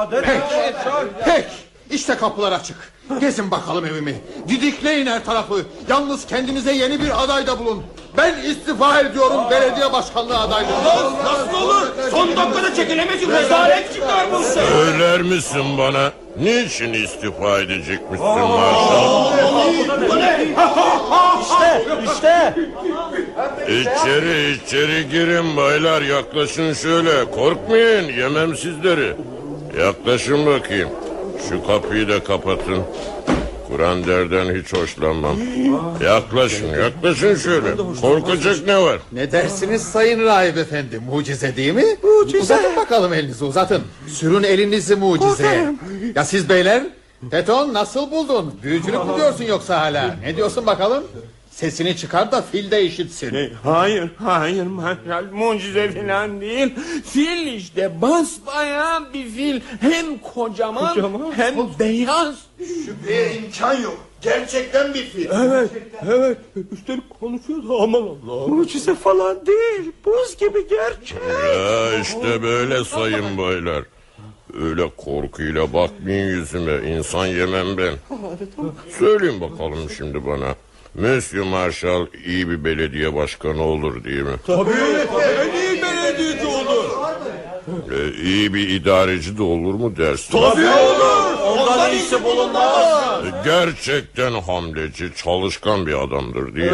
Peki. İşte kapılar açık. Gezin bakalım evimi. Didikleyin her tarafı. Yalnız kendinize yeni bir aday da bulun. Ben istifa ediyorum belediye başkanlığı adaylığından. Nasıl olur? Son dakikada çekilemez rezalet çıkar bu. Söyler misin bana? Niçin istifa edecekmişsin marşal? İşte, işte. İçeri içeri girin baylar yaklaşın şöyle korkmayın yemem sizleri Yaklaşın bakayım şu kapıyı da kapatın Kur'an derden hiç hoşlanmam Yaklaşın yaklaşın şöyle korkacak ne var Ne dersiniz sayın rahip efendi? Mucize değil mi? Mucize. Uzatın bakalım elinizi uzatın. Sürün elinizi mucizeye. Ya siz beyler? Teton nasıl buldun? Büyücülük mü diyorsun yoksa hala? Ne diyorsun bakalım? Sesini çıkar da fil de işitsin. Hayır, hayır Marshall mucize falan değil. Fil işte basbayağı bir fil. Hem kocaman, hem beyaz. Şüpheye imkan yok. Gerçekten bir fil. Evet, evet. Üstelik konuşuyordu aman Allah. Mucize falan değil. Buz gibi gerçek. Ya işte böyle sayın baylar Öyle korkuyla bakmayın yüzüme insan yemem ben Söyleyin bakalım şimdi bana Monsieur Marshall iyi bir belediye başkanı olur değil mi? Tabii. En iyi belediyeci olur. E, iyi bir idareci de olur mu dersin? Tabii olur. Ondan iyisi bulunmaz. E, Gerçekten hamleci, çalışkan bir adamdır diye.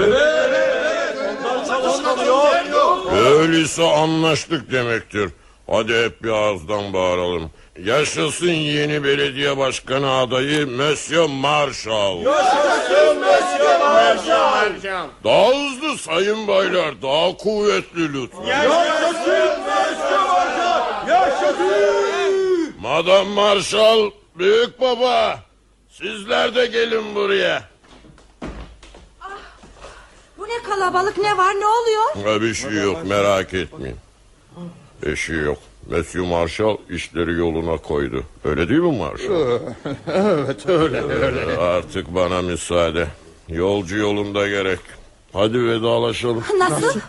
Öyleyse anlaştık demektir. Hadi hep bir ağızdan bağıralım. Yaşasın yeni belediye başkanı adayı Monsieur Marshall. Yaşasın Monsieur Marshall. Daha hızlı sayın baylar, daha kuvvetli lütfen. Yaşasın Monsieur Marshall. Yaşasın. Madam Marshall, büyük baba. Sizler de gelin buraya. Bu ne kalabalık ne var ne oluyor? Ha, bir şey yok merak etmeyin. Bir şey yok. Monsieur Marshall işleri yoluna koydu. Öyle değil mi Marshall? <laughs> evet öyle öyle. Artık bana müsaade. Yolcu yolunda gerek. Hadi vedalaşalım. Nasıl?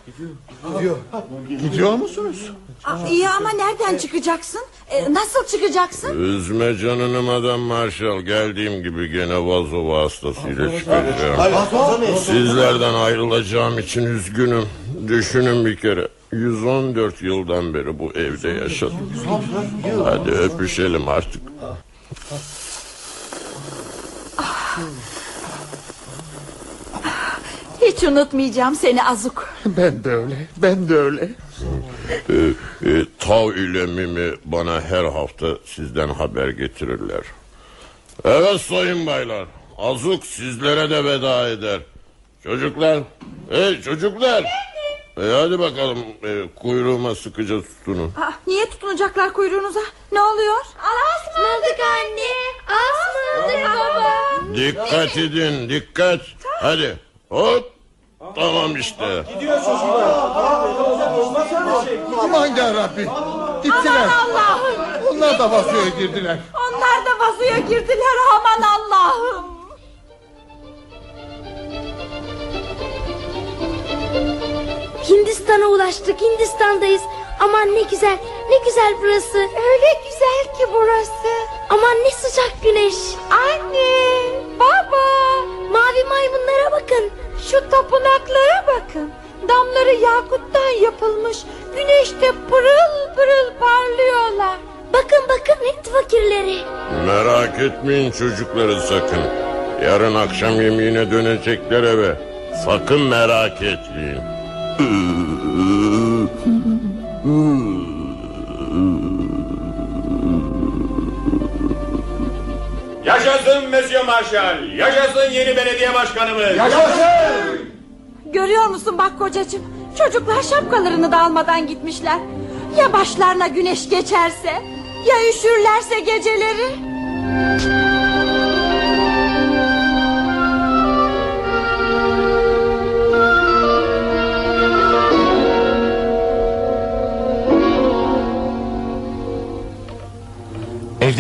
Gidiyor musunuz? Aa, iyi ama nereden çıkacaksın? Ee, nasıl çıkacaksın? Üzme canını Madam Marshall. Geldiğim gibi gene vazo vasıtasıyla çıkacağım. Sizlerden ayrılacağım için üzgünüm. Düşünün bir kere. 114 yıldan beri bu evde yaşadım. Hadi öpüşelim artık. Hiç unutmayacağım seni Azuk. Ben de öyle, ben de öyle. Ee, e, Tav ile Mimi bana her hafta sizden haber getirirler. Evet sayın baylar. Azuk sizlere de veda eder. Çocuklar, hey çocuklar. E, hadi bakalım e, kuyruğuma sıkıca tutunun. Aa, niye tutunacaklar kuyruğunuza? Ne oluyor? Ismarladık anne. Ismarladık baba. Dikkat edin, dikkat. Hadi, hop. Tamam işte. Aman yarabbi. Gittiler. Aman Allah'ım. Onlar da vazoya girdiler. Onlar da vazoya girdiler aman Allah'ım. Hindistan'a ulaştık. Hindistan'dayız. Aman ne güzel. Ne güzel burası. Öyle güzel ki burası. Aman ne sıcak güneş. Anne, baba. Mavi maymunlara bakın. Şu tapınaklara bakın. Damları yakuttan yapılmış. Güneşte pırıl pırıl parlıyorlar. Bakın bakın Hint fakirleri. Merak etmeyin çocukları sakın. Yarın akşam yemeğine dönecekler eve. Sakın merak etmeyin. Yaşasın Monsieur Marshall. Yaşasın yeni belediye başkanımız. Görüyor musun bak kocacığım? Çocuklar şapkalarını da almadan gitmişler. Ya başlarına güneş geçerse? Ya üşürlerse geceleri?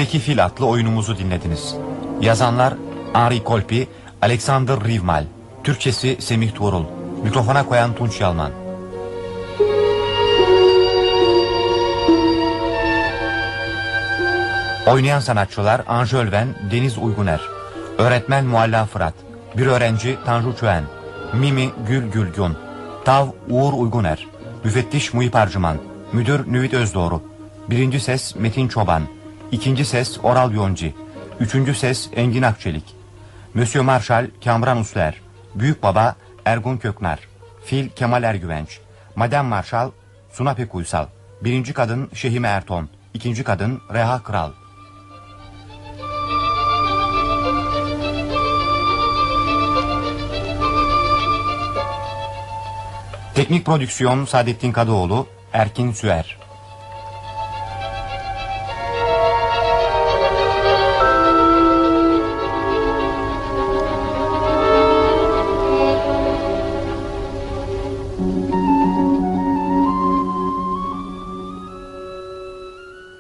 Evdeki Fil adlı oyunumuzu dinlediniz. Yazanlar Henri Kolpi, Alexander Rivmal. Türkçesi Semih Tuğrul. Mikrofona koyan Tunç Yalman. Oynayan sanatçılar Anjı Ölven, Deniz Uyguner. Öğretmen Mualla Fırat. Bir öğrenci Tanju Çöğen. Mimi Gül Gülgün. Tav Uğur Uyguner. Müfettiş Muhip Arcıman. Müdür Nüvit Özdoğru. Birinci ses Metin Çoban. İkinci ses Oral Yonci. Üçüncü ses Engin Akçelik. Monsieur Marshall Kamran Usler. Büyük Baba Ergun Köknar. Fil Kemal Ergüvenç. Madame Marshall Suna Pek Uysal. Birinci kadın Şehime Erton. İkinci kadın Reha Kral. Teknik prodüksiyon Saadettin Kadıoğlu, Erkin Süer.